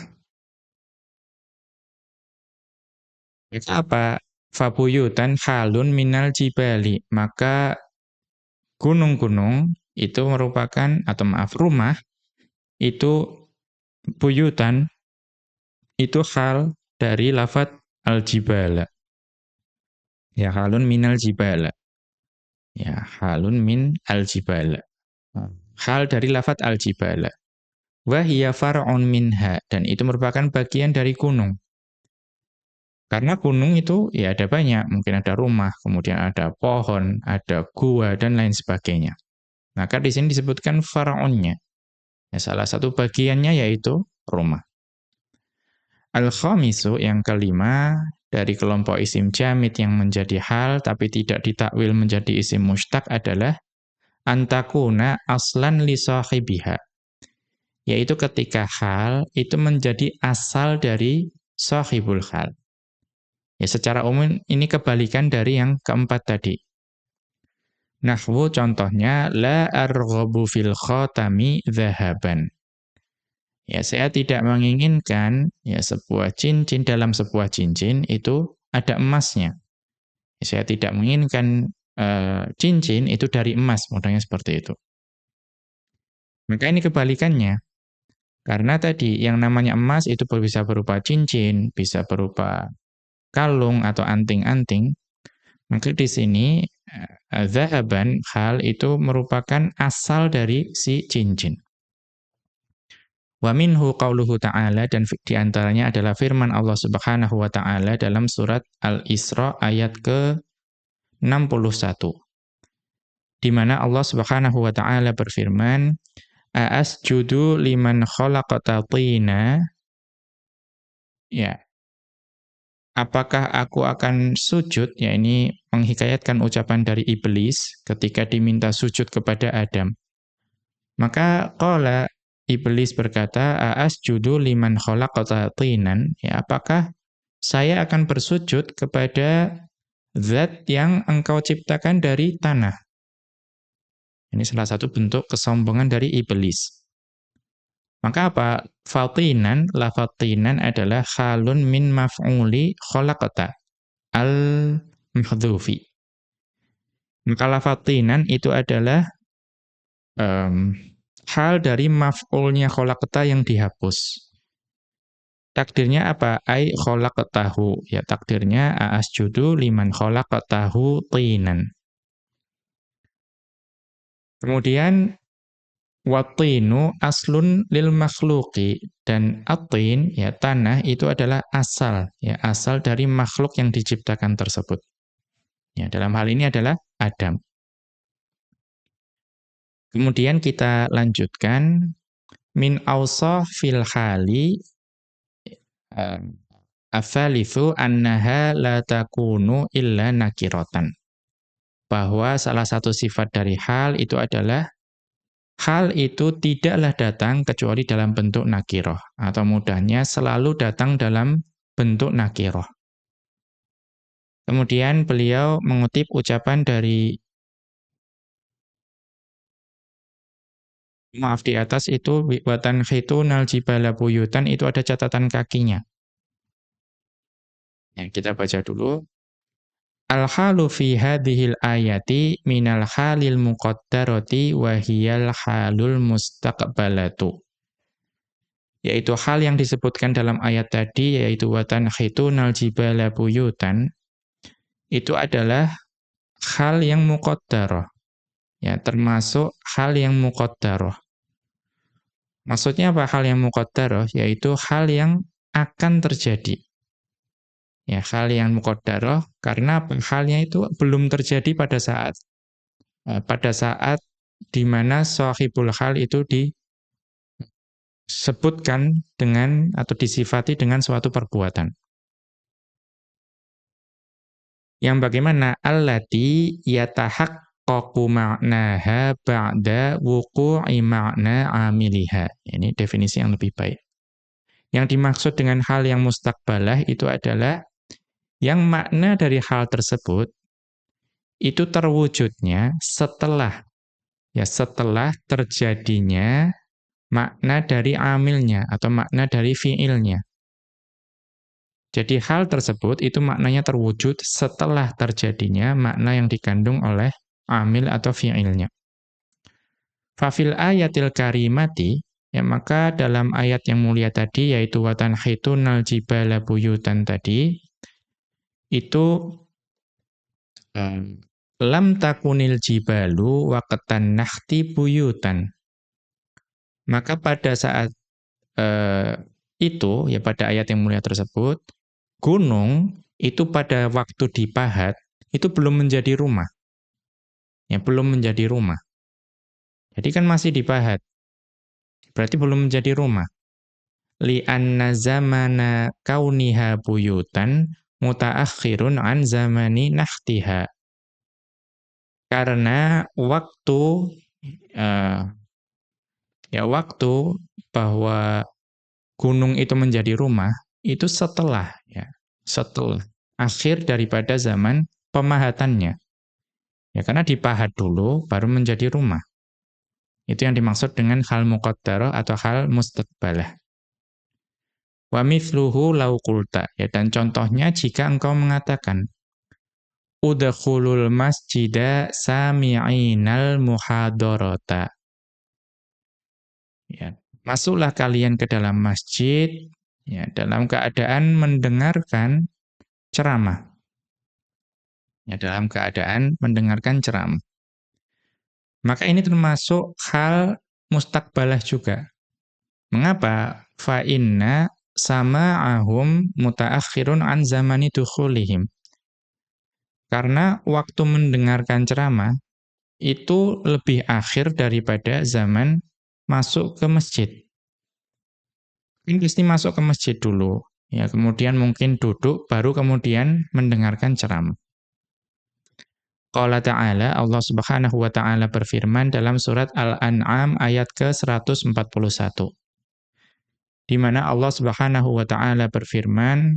[SPEAKER 1] Itu apa? Fabuyutan halun minal jibali. Maka gunung-gunung itu merupakan atau maaf rumah itu buyutan itu hal dari lafat al-jibala. Ya halun minal jibala. Ya, halun min al-jibala. Hal dari lafat al-jibala. Wahia far'un minha. Dan itu merupakan bagian dari gunung. Karena gunung itu ya ada banyak. Mungkin ada rumah, kemudian ada pohon, ada gua, dan lain sebagainya. Maka di sini disebutkan far'unnya. Ya, salah satu bagiannya yaitu rumah. Al-khamisu yang kelima, dari kelompok isim jamid yang menjadi hal tapi tidak ditakwil menjadi isim mustaq adalah antakuna aslan li sahibiha. Yaitu ketika hal itu menjadi asal dari sahibul hal. Ya secara umum ini kebalikan dari yang keempat tadi. Nahwu contohnya la arghabu fil khatami dhahaban. Ya, saya tidak menginginkan ya sebuah cincin dalam sebuah cincin itu ada emasnya. Ya, saya tidak menginginkan uh, cincin itu dari emas, modalnya seperti itu. Maka ini kebalikannya. Karena tadi yang namanya emas itu bisa berupa cincin, bisa berupa kalung atau anting-anting. Maka di sini uh, zahaban hal itu merupakan asal dari si cincin. Wa minhu qauluhu ta'ala dan di antaranya adalah firman Allah Subhanahu wa taala dalam surat Al-Isra ayat ke-61. Di mana Allah Subhanahu wa taala berfirman, "A'asjudu liman khalaqata tina?" Ya. Apakah aku akan sujud? Ya ini menghikayatkan ucapan dari iblis ketika diminta sujud kepada Adam. Maka qala Iblis berkata, "Aas judu liman khalaqata tinan?" Ya, apakah saya akan bersujud kepada zat yang engkau ciptakan dari tanah? Ini salah satu bentuk kesombongan dari iblis. Maka apa? Fatinan, lafatinan adalah halun min maf'uli khalaqata al-mahdhufi. Maka lafatinan itu adalah um, hal dari maf'ulnya khalaqta yang dihapus. Takdirnya apa? Ai khalaqtahu. Ya takdirnya asjudu liman khalaqtahu tinan. Kemudian watinu aslun lil makhluqi dan atin ya tanah itu adalah asal ya asal dari makhluk yang diciptakan tersebut. Ya dalam hal ini adalah Adam. Kemudian kita lanjutkan min fil hali uh, afalithu annaha la takunu illa nakiratan. Bahwa salah satu sifat dari hal itu adalah hal itu tidaklah datang kecuali dalam bentuk nakiroh. Atau mudahnya selalu datang dalam bentuk nakiroh. Kemudian beliau mengutip ucapan dari maaf di atas itu watan khitunal jibala buyutan itu ada catatan kakinya. Ya, kita baca dulu. Al-halu fi hadhil ayati minal halil muqaddarati wa hiyal halul mustaqbalatu. Yaitu hal yang disebutkan dalam ayat tadi yaitu watan khitunal jibala buyutan itu adalah hal yang muqaddarah. Ya, termasuk hal yang muqaddarah. Maksudnya apa hal yang muqaddarah? Yaitu hal yang akan terjadi. Ya, hal yang muqaddarah karena halnya itu belum terjadi pada saat eh, pada saat di mana hal itu disebutkan dengan atau disifati dengan suatu perbuatan. Yang bagaimana allati yatahak tahaqqaqu ma'naha ba'da wuqu'i ma'na amiliha. Ini definisi yang lebih baik. Yang dimaksud dengan hal yang mustakbalah itu adalah yang makna dari hal tersebut itu terwujudnya setelah ya setelah terjadinya makna dari amilnya atau makna dari fiilnya. Jadi hal tersebut itu maknanya terwujud setelah terjadinya makna yang dikandung oleh amil atau fi'ilnya. Fafil ayatil karimati, ya maka dalam ayat yang mulia tadi, yaitu watan khitunal jibala buyutan tadi, itu lam takunil jibalu waqtan nahti buyutan. Maka pada saat uh, itu, ya pada ayat yang mulia tersebut, gunung itu pada waktu dipahat, itu belum menjadi rumah yang belum menjadi rumah. Jadi kan masih dipahat. Berarti belum menjadi rumah. Li'anna zamana kauniha buyutan mutaakhirun an zamani nahtiha. Karena waktu uh, ya waktu bahwa gunung itu menjadi rumah itu setelah ya, setelah akhir daripada zaman pemahatannya. Ya karena dipahat dulu baru menjadi rumah. Itu yang dimaksud dengan hal muqaddarah atau hal mustaqbalah. Wa mithluhu law qulta. Ya dan contohnya jika engkau mengatakan udkhulul masjida sami'inal muhadarata. Ya, masuklah kalian ke dalam masjid ya dalam keadaan mendengarkan ceramah ya dalam keadaan mendengarkan ceramah. Maka ini termasuk hal mustakbalah juga. Mengapa? Fa inna sama'ahum mutaakhirun an zamani dukhulihim. Karena waktu mendengarkan ceramah itu lebih akhir daripada zaman masuk ke masjid. Pasti masuk ke masjid dulu, ya kemudian mungkin duduk baru kemudian mendengarkan ceramah. Qala ta'ala Allah Subhanahu wa taala berfirman dalam surat Al-An'am ayat ke-141. Di mana Allah Subhanahu wa taala berfirman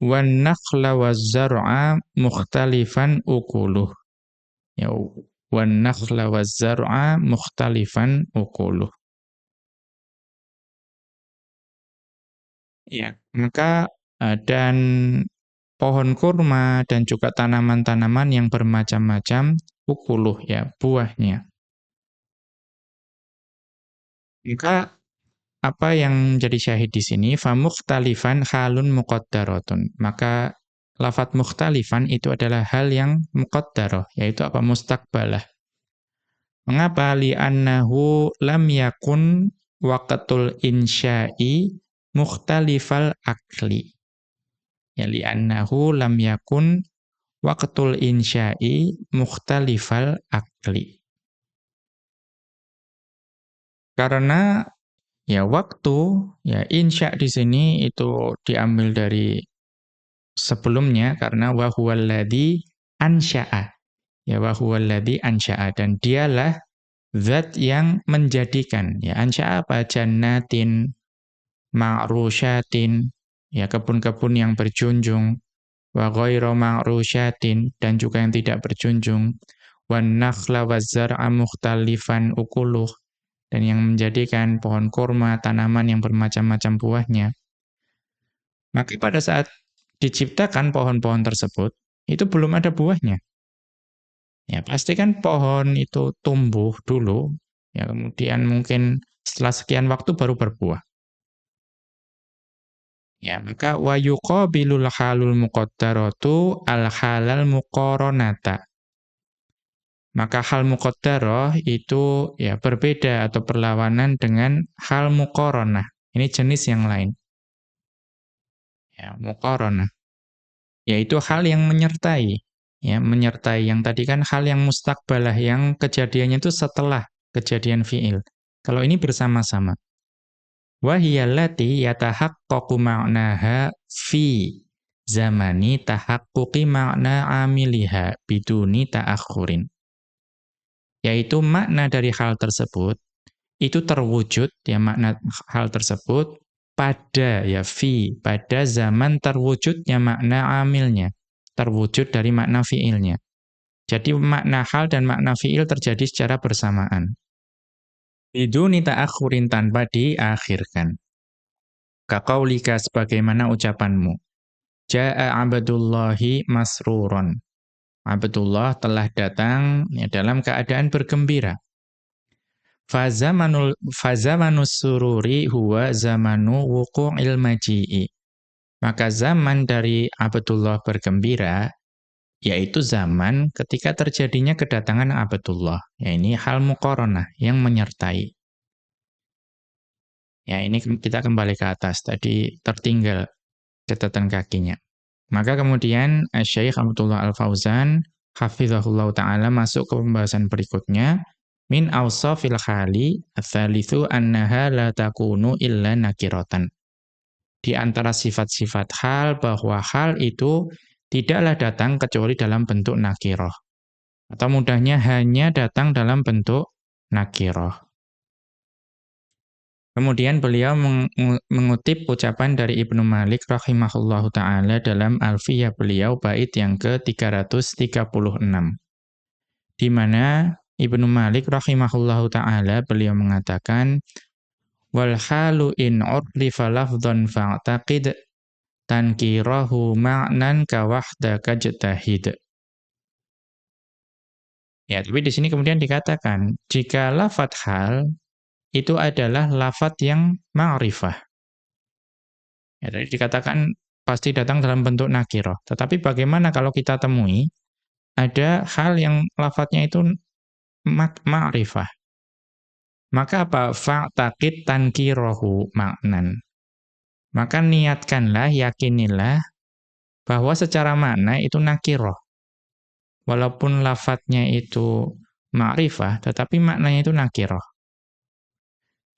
[SPEAKER 1] wan nakhla waz-zar'a mukhtalifan ukuluh. Ya, wan nakhla waz-zar'a mukhtalifan ukuluh. Ya, maka uh, dan pohon kurma dan juga tanaman-tanaman yang bermacam-macam ukuluh ya, buahnya. Maka apa yang menjadi syahid di sini? Famuktalifan halun muqaddaratun. Maka lafat mukhtalifan itu adalah hal yang muqaddarah yaitu apa? Mustaqbalah. Mengapa? Li'annahu lam yakun waqtul insya'i mukhtalifal akli. Ya li'annahu lam yakun waqtul insya'i mukhtalifal akli karena Ya waktu, ya insya di sini itu diambil dari sebelumnya karena wa huwallazi ansya'a. Ya wa huwallazi ansya'a dan dialah zat yang menjadikan. Ya ansya'a apa? Jannatin, ma'rusyatin, ya kebun-kebun yang berjunjung, wa ghairu ma'rusyatin dan juga yang tidak berjunjung, wan nakhla waz zar'a mukhtalifan ukuluh dan yang menjadikan pohon kurma, tanaman yang bermacam-macam buahnya. Maka pada saat diciptakan pohon-pohon tersebut, itu belum ada buahnya. Ya, pasti kan pohon itu tumbuh dulu, ya kemudian mungkin setelah sekian waktu baru berbuah. Ya, maka wa yuqabilul halul muqaddaratu al halal muqaranata. Maka hal muqaddarah itu ya berbeda atau perlawanan dengan hal muqaranah. Ini jenis yang lain. Ya, muqaranah. Yaitu hal yang menyertai. Ya, menyertai yang tadi kan hal yang mustaqbalah yang kejadiannya itu setelah kejadian fiil. Kalau ini bersama-sama. Wahiyallati yatahaqqaqu ma'naha fi zamani tahaqquqi makna amiliha biduni ta'akhurin yaitu makna dari hal tersebut itu terwujud ya makna hal tersebut pada ya fi pada zaman terwujudnya makna amilnya terwujud dari makna fiilnya. Jadi makna hal dan makna fiil terjadi secara bersamaan. Biduni ta'akhurin tanpa diakhirkan. Kaqaulika sebagaimana ucapanmu. Jaa abdullahi masruron Abdullah telah datang ya, dalam keadaan bergembira. Fazamanul fazamanus sururi huwa zamanu wuqu'il maji'i. Maka zaman dari Abdullah bergembira yaitu zaman ketika terjadinya kedatangan Abdullah. Ya ini hal muqaranah yang menyertai. Ya ini kita kembali ke atas tadi tertinggal catatan kakinya. Maka kemudian eh, Syekh Abdullah Al-Fauzan hafizahullah taala masuk ke pembahasan berikutnya min awsafil khali ats-tsalitsu annaha la takunu illa nakiratan. Di antara sifat-sifat hal bahwa hal itu tidaklah datang kecuali dalam bentuk nakirah. Atau mudahnya hanya datang dalam bentuk nakirah. Kemudian beliau mengutip ucapan dari Ibnu Malik rahimahullahu taala dalam Alfiyah beliau bait yang ke-336. Di mana Ibnu Malik rahimahullahu taala beliau mengatakan wal halu in urlifa lafdhan fa'taqid tankirahu ma'nan ka wahdaka jtahid. Ya, tapi di sini kemudian dikatakan jika lafat hal itu adalah lafat yang ma'rifah. Ya, tadi dikatakan pasti datang dalam bentuk nakirah. Tetapi bagaimana kalau kita temui ada hal yang lafadznya itu ma'rifah. Maka apa? Fa'taqid tankirahu maknan. Maka niatkanlah, yakinilah bahwa secara makna itu nakiroh. Walaupun lafadznya itu ma'rifah, tetapi maknanya itu nakiroh.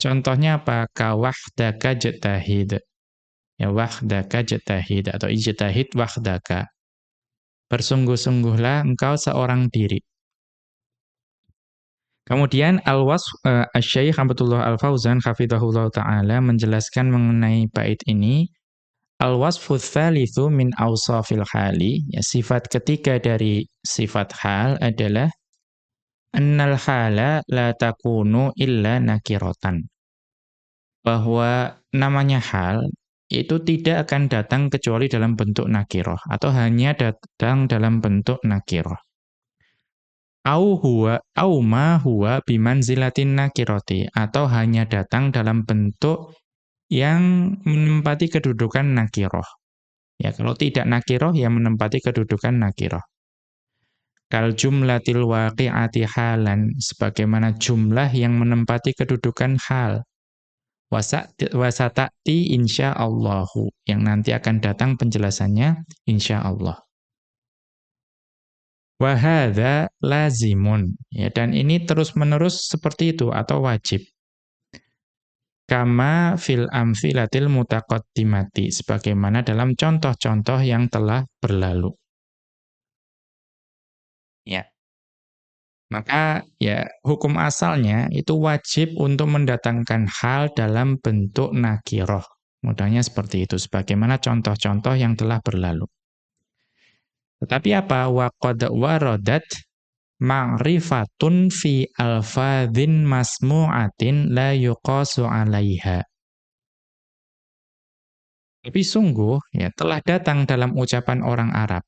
[SPEAKER 1] Contohnya apa? Kawahdaka jetahid. Ya wahdaka jetahid atau ijtahid wahdaka. Bersungguh-sungguhlah engkau seorang diri. Kemudian Al-Was uh, Asy-Syaikh Abdullah Al-Fauzan hafizahullah taala menjelaskan mengenai bait ini Al-wasfu tsalitsu min awsafil hali, ya sifat ketiga dari sifat hal adalah annal hala la takunu illa nakiratan. Bahwa namanya hal itu tidak akan datang kecuali dalam bentuk nakiroh atau hanya datang dalam bentuk nakiroh. Au huwa au ma huwa bimanzilatin nakiroti atau hanya datang dalam bentuk yang menempati kedudukan nakiroh. Ya, kalau tidak nakiroh, ya menempati kedudukan nakiroh. Kal jumlatil waqi'ati halan, sebagaimana jumlah yang menempati kedudukan hal. Wasata'ti insya'allahu, yang nanti akan datang penjelasannya insya'allah. Wahada lazimun, ya, dan ini terus-menerus seperti itu, atau wajib kama fil amfilatil mutaqaddimati sebagaimana dalam contoh-contoh yang telah berlalu. Ya. Maka ya hukum asalnya itu wajib untuk mendatangkan hal dalam bentuk nakiroh. Mudahnya seperti itu sebagaimana contoh-contoh yang telah berlalu. Tetapi apa waqad waradat ma'rifatun fi alfadhin masmu'atin la yuqasu 'alaiha. Tapi sungguh ya telah datang dalam ucapan orang Arab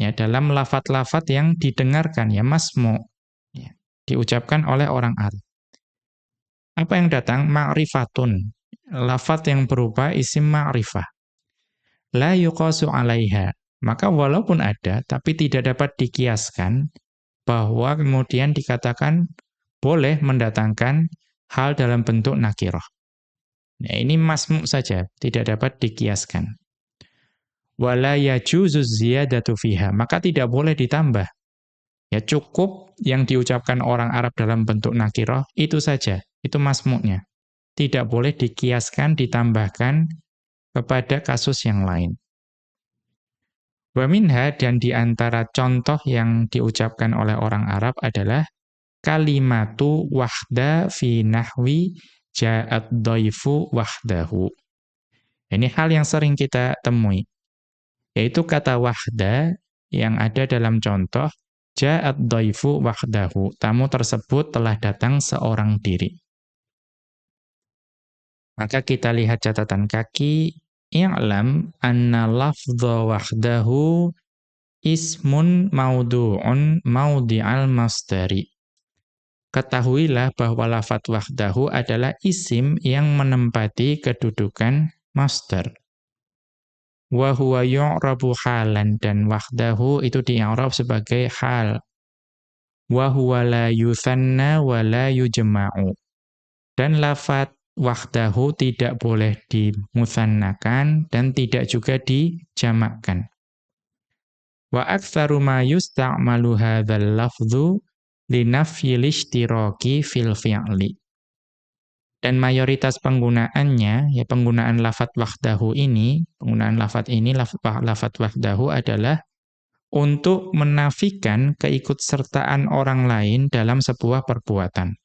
[SPEAKER 1] ya dalam lafat-lafat yang didengarkan ya masmu ya, diucapkan oleh orang Arab. Apa yang datang? Ma'rifatun. Lafat yang berupa isim ma'rifah. La yuqasu 'alaiha. Maka walaupun ada tapi tidak dapat dikiaskan bahwa kemudian dikatakan boleh mendatangkan hal dalam bentuk nakiroh. Nah, ini masmuk saja, tidak dapat dikiaskan. Wala yajuzu ziyadatu fiha, maka tidak boleh ditambah. Ya cukup yang diucapkan orang Arab dalam bentuk nakiroh, itu saja, itu masmuknya. Tidak boleh dikiaskan, ditambahkan kepada kasus yang lain. Wa minha dan di antara contoh yang diucapkan oleh orang Arab adalah kalimatu wahda fi nahwi ja'at dhaifu wahdahu. Ini hal yang sering kita temui. Yaitu kata wahda yang ada dalam contoh ja'at dhaifu wahdahu. Tamu tersebut telah datang seorang diri. Maka kita lihat catatan kaki i'lam anna lafdha wahdahu ismun maudu'un maudi'al masdari. Ketahuilah bahwa lafat wahdahu adalah isim yang menempati kedudukan masdar. Wa huwa yu'rabu halan dan wahdahu itu di'arab sebagai hal. Wa huwa la yuthanna wa la yujma'u. Dan lafat wahdahu tidak boleh dimusannakan dan tidak juga dijamakkan. Wa aktsaru ma yusta'malu hadzal lafdhu linafyil ishtiraki fil fi'li. Dan mayoritas penggunaannya, ya penggunaan lafat wahdahu ini, penggunaan lafat ini, lafat, wahdahu adalah untuk menafikan keikutsertaan orang lain dalam sebuah perbuatan.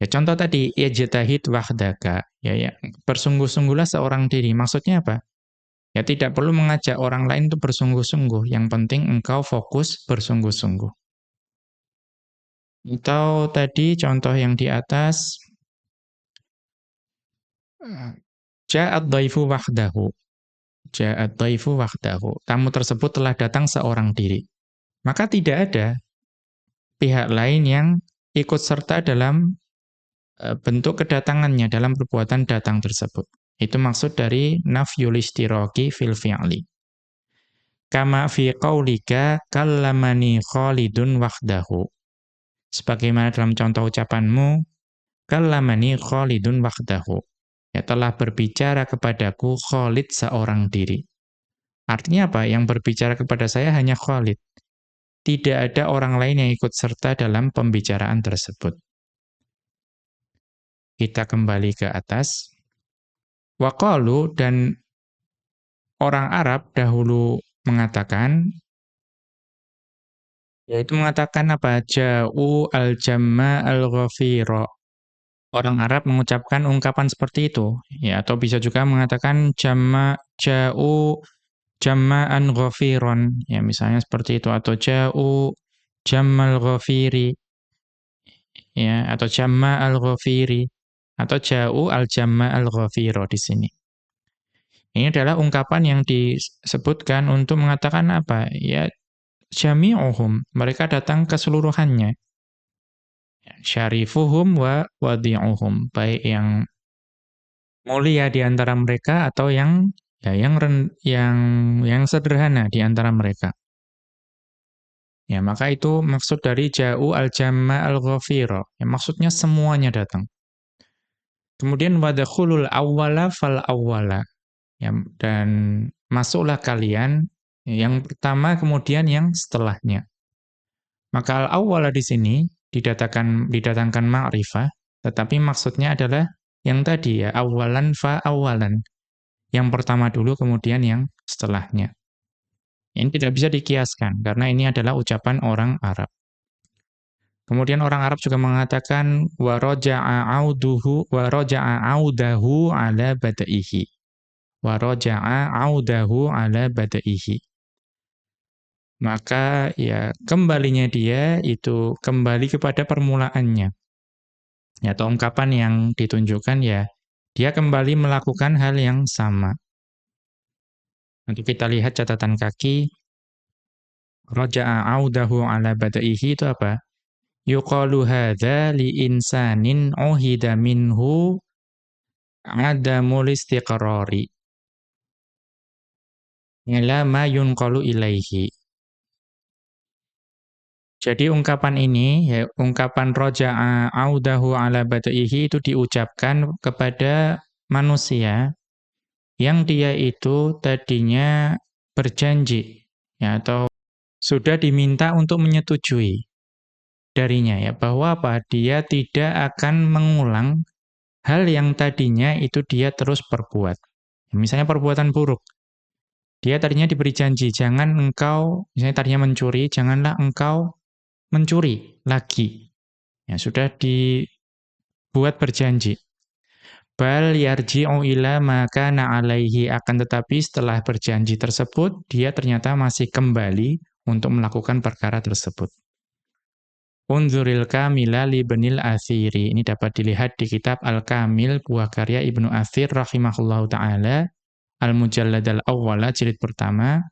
[SPEAKER 1] Ya contoh tadi ijtahid wahdaka, ya ya, bersungguh-sungguhlah seorang diri. Maksudnya apa? Ya tidak perlu mengajak orang lain untuk bersungguh-sungguh, yang penting engkau fokus bersungguh-sungguh. Atau tadi contoh yang di atas Ja'ad dhaifu wahdahu. Ja'ad dhaifu wahdahu. Tamu tersebut telah datang seorang diri. Maka tidak ada pihak lain yang ikut serta dalam Eh, bentuk kedatangannya dalam perbuatan datang tersebut. Itu maksud dari nafyul istiraki fil fi'li. Kama fi qaulika kallamani Khalidun wahdahu. Sebagaimana dalam contoh ucapanmu kallamani Khalidun wahdahu. Ya telah berbicara kepadaku Khalid seorang diri. Artinya apa? Yang berbicara kepada saya hanya Khalid. Tidak ada orang lain yang ikut serta dalam pembicaraan tersebut. Kita kembali ke atas. Waqalu dan orang Arab dahulu mengatakan yaitu mengatakan apa? Ja'u al-jamma al-ghafira. Orang Arab mengucapkan ungkapan seperti itu, ya atau bisa juga mengatakan jamma ja'u jamma'an ghafiron, ya misalnya seperti itu atau ja'u jammal ghafiri. Ya, atau jamma al-ghafiri atau ja'u al-jamma al-ghafira di sini. Ini adalah ungkapan yang disebutkan untuk mengatakan apa? Ya jami'uhum, mereka datang keseluruhannya. Syarifuhum wa wadi'uhum, baik yang mulia di antara mereka atau yang ya yang yang yang sederhana di antara mereka. Ya, maka itu maksud dari ja'u al-jamma al-ghafira. Ya, maksudnya semuanya datang. Kemudian wadakhulul awwala fal awwala. Ya, dan masuklah kalian yang pertama kemudian yang setelahnya. Maka al-awwala di sini didatangkan didatangkan ma'rifah, tetapi maksudnya adalah yang tadi ya, awalan fa awalan. Yang pertama dulu kemudian yang setelahnya. Ini tidak bisa dikiaskan karena ini adalah ucapan orang Arab. Kemudian orang Arab juga mengatakan wa raja'a auduhu wa raja'a audahu ala badaihi. Wa raja'a audahu ala badaihi maka ya kembalinya dia itu kembali kepada permulaannya. Ya, atau ungkapan yang ditunjukkan ya, dia kembali melakukan hal yang sama. Nanti kita lihat catatan kaki, Raja'a audahu ala badaihi itu apa? Yuqalu hadza li insanin uhida minhu adamul istiqrari. Ila yunqalu ilaihi. Jadi ungkapan ini, ya, ungkapan roja'a audahu ala badaihi itu diucapkan kepada manusia yang dia itu tadinya berjanji ya atau sudah diminta untuk menyetujui darinya ya bahwa apa dia tidak akan mengulang hal yang tadinya itu dia terus perbuat. Misalnya perbuatan buruk. Dia tadinya diberi janji, jangan engkau, misalnya tadinya mencuri, janganlah engkau mencuri lagi. Ya, sudah dibuat berjanji. Bal yarji'u ila maka alaihi akan tetapi setelah berjanji tersebut dia ternyata masih kembali untuk melakukan perkara tersebut. Unzuril Kamila li Ibnil Athiri. Ini dapat dilihat di kitab Al-Kamil buah karya Ibnu Athir rahimahullahu taala Al-Mujallad al-Awwala jilid pertama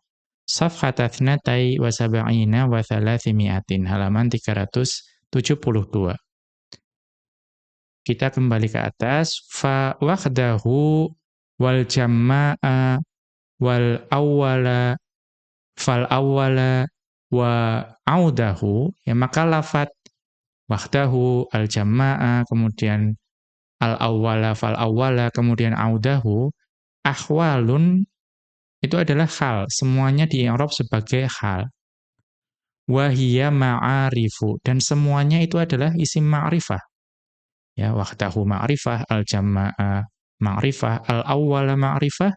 [SPEAKER 1] Safhat athnatai wa sab'ina wa thalathimiatin. Halaman 372. Kita kembali ke atas. Fa wahdahu wal jamma'a wal awwala fal awwala wa audahu. Ya maka lafat wahdahu al jamma'a kemudian al awwala fal awwala kemudian audahu ahwalun itu adalah hal, semuanya di Arab sebagai hal. Wahiyya ma'arifu, dan semuanya itu adalah isim ma'rifah. Ya, wahdahu ma'rifah, al-jamma'a ma'rifah, al-awwala ma'rifah,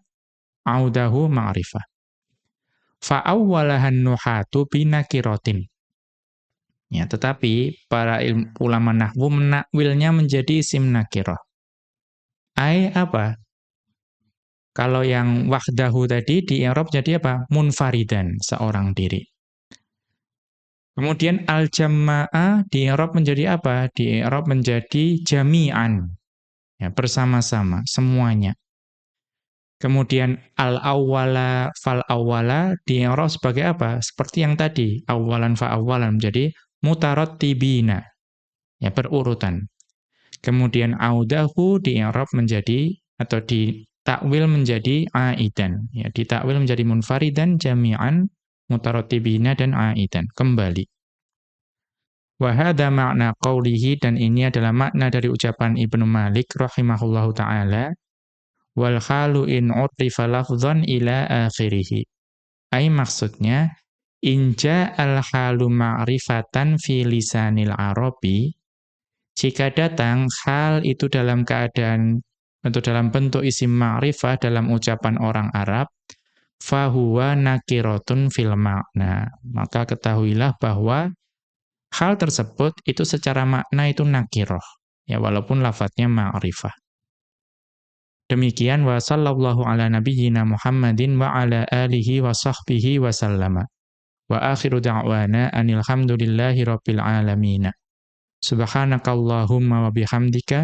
[SPEAKER 1] audahu ma'rifah. Fa'awwalahan nuhatu binakirotin. Ya, tetapi para ulama nahwu menakwilnya menjadi isim nakirah. Ai apa? Kalau yang wahdahu tadi di Arab jadi apa? Munfaridan, seorang diri. Kemudian al-jama'ah di Arab menjadi apa? Di Arab menjadi jami'an. Ya, bersama-sama, semuanya. Kemudian al-awwala fal-awwala di Arab sebagai apa? Seperti yang tadi, awalan fa-awalan menjadi mutarattibina. Ya, berurutan. Kemudian audahu di Arab menjadi atau di takwil menjadi aidan. Ya ditakwil menjadi munfaridan jami'an mutaratibina dan aidan. Kembali. Wa hadha makna qawlihi dan ini adalah makna dari ucapan Ibnu Malik rahimahullahu taala wal khalu in utrifa lafdhan ila akhirih. Ai maksudnya inja al halu ma'rifatan fi lisanil arabi jika datang hal itu dalam keadaan atau dalam bentuk isim ma'rifah dalam ucapan orang Arab fahuwa nakiratun fil makna maka ketahuilah bahwa hal tersebut itu secara makna itu nakiroh. Ya, walaupun lafadznya ma'rifah. Demikian wa sallallahu ala nabiyyina Muhammadin wa ala alihi wa sahbihi wa sallama. Wa akhiru da'wana anil hamdulillahi rabbil alamin. Subhanakallahumma wa bihamdika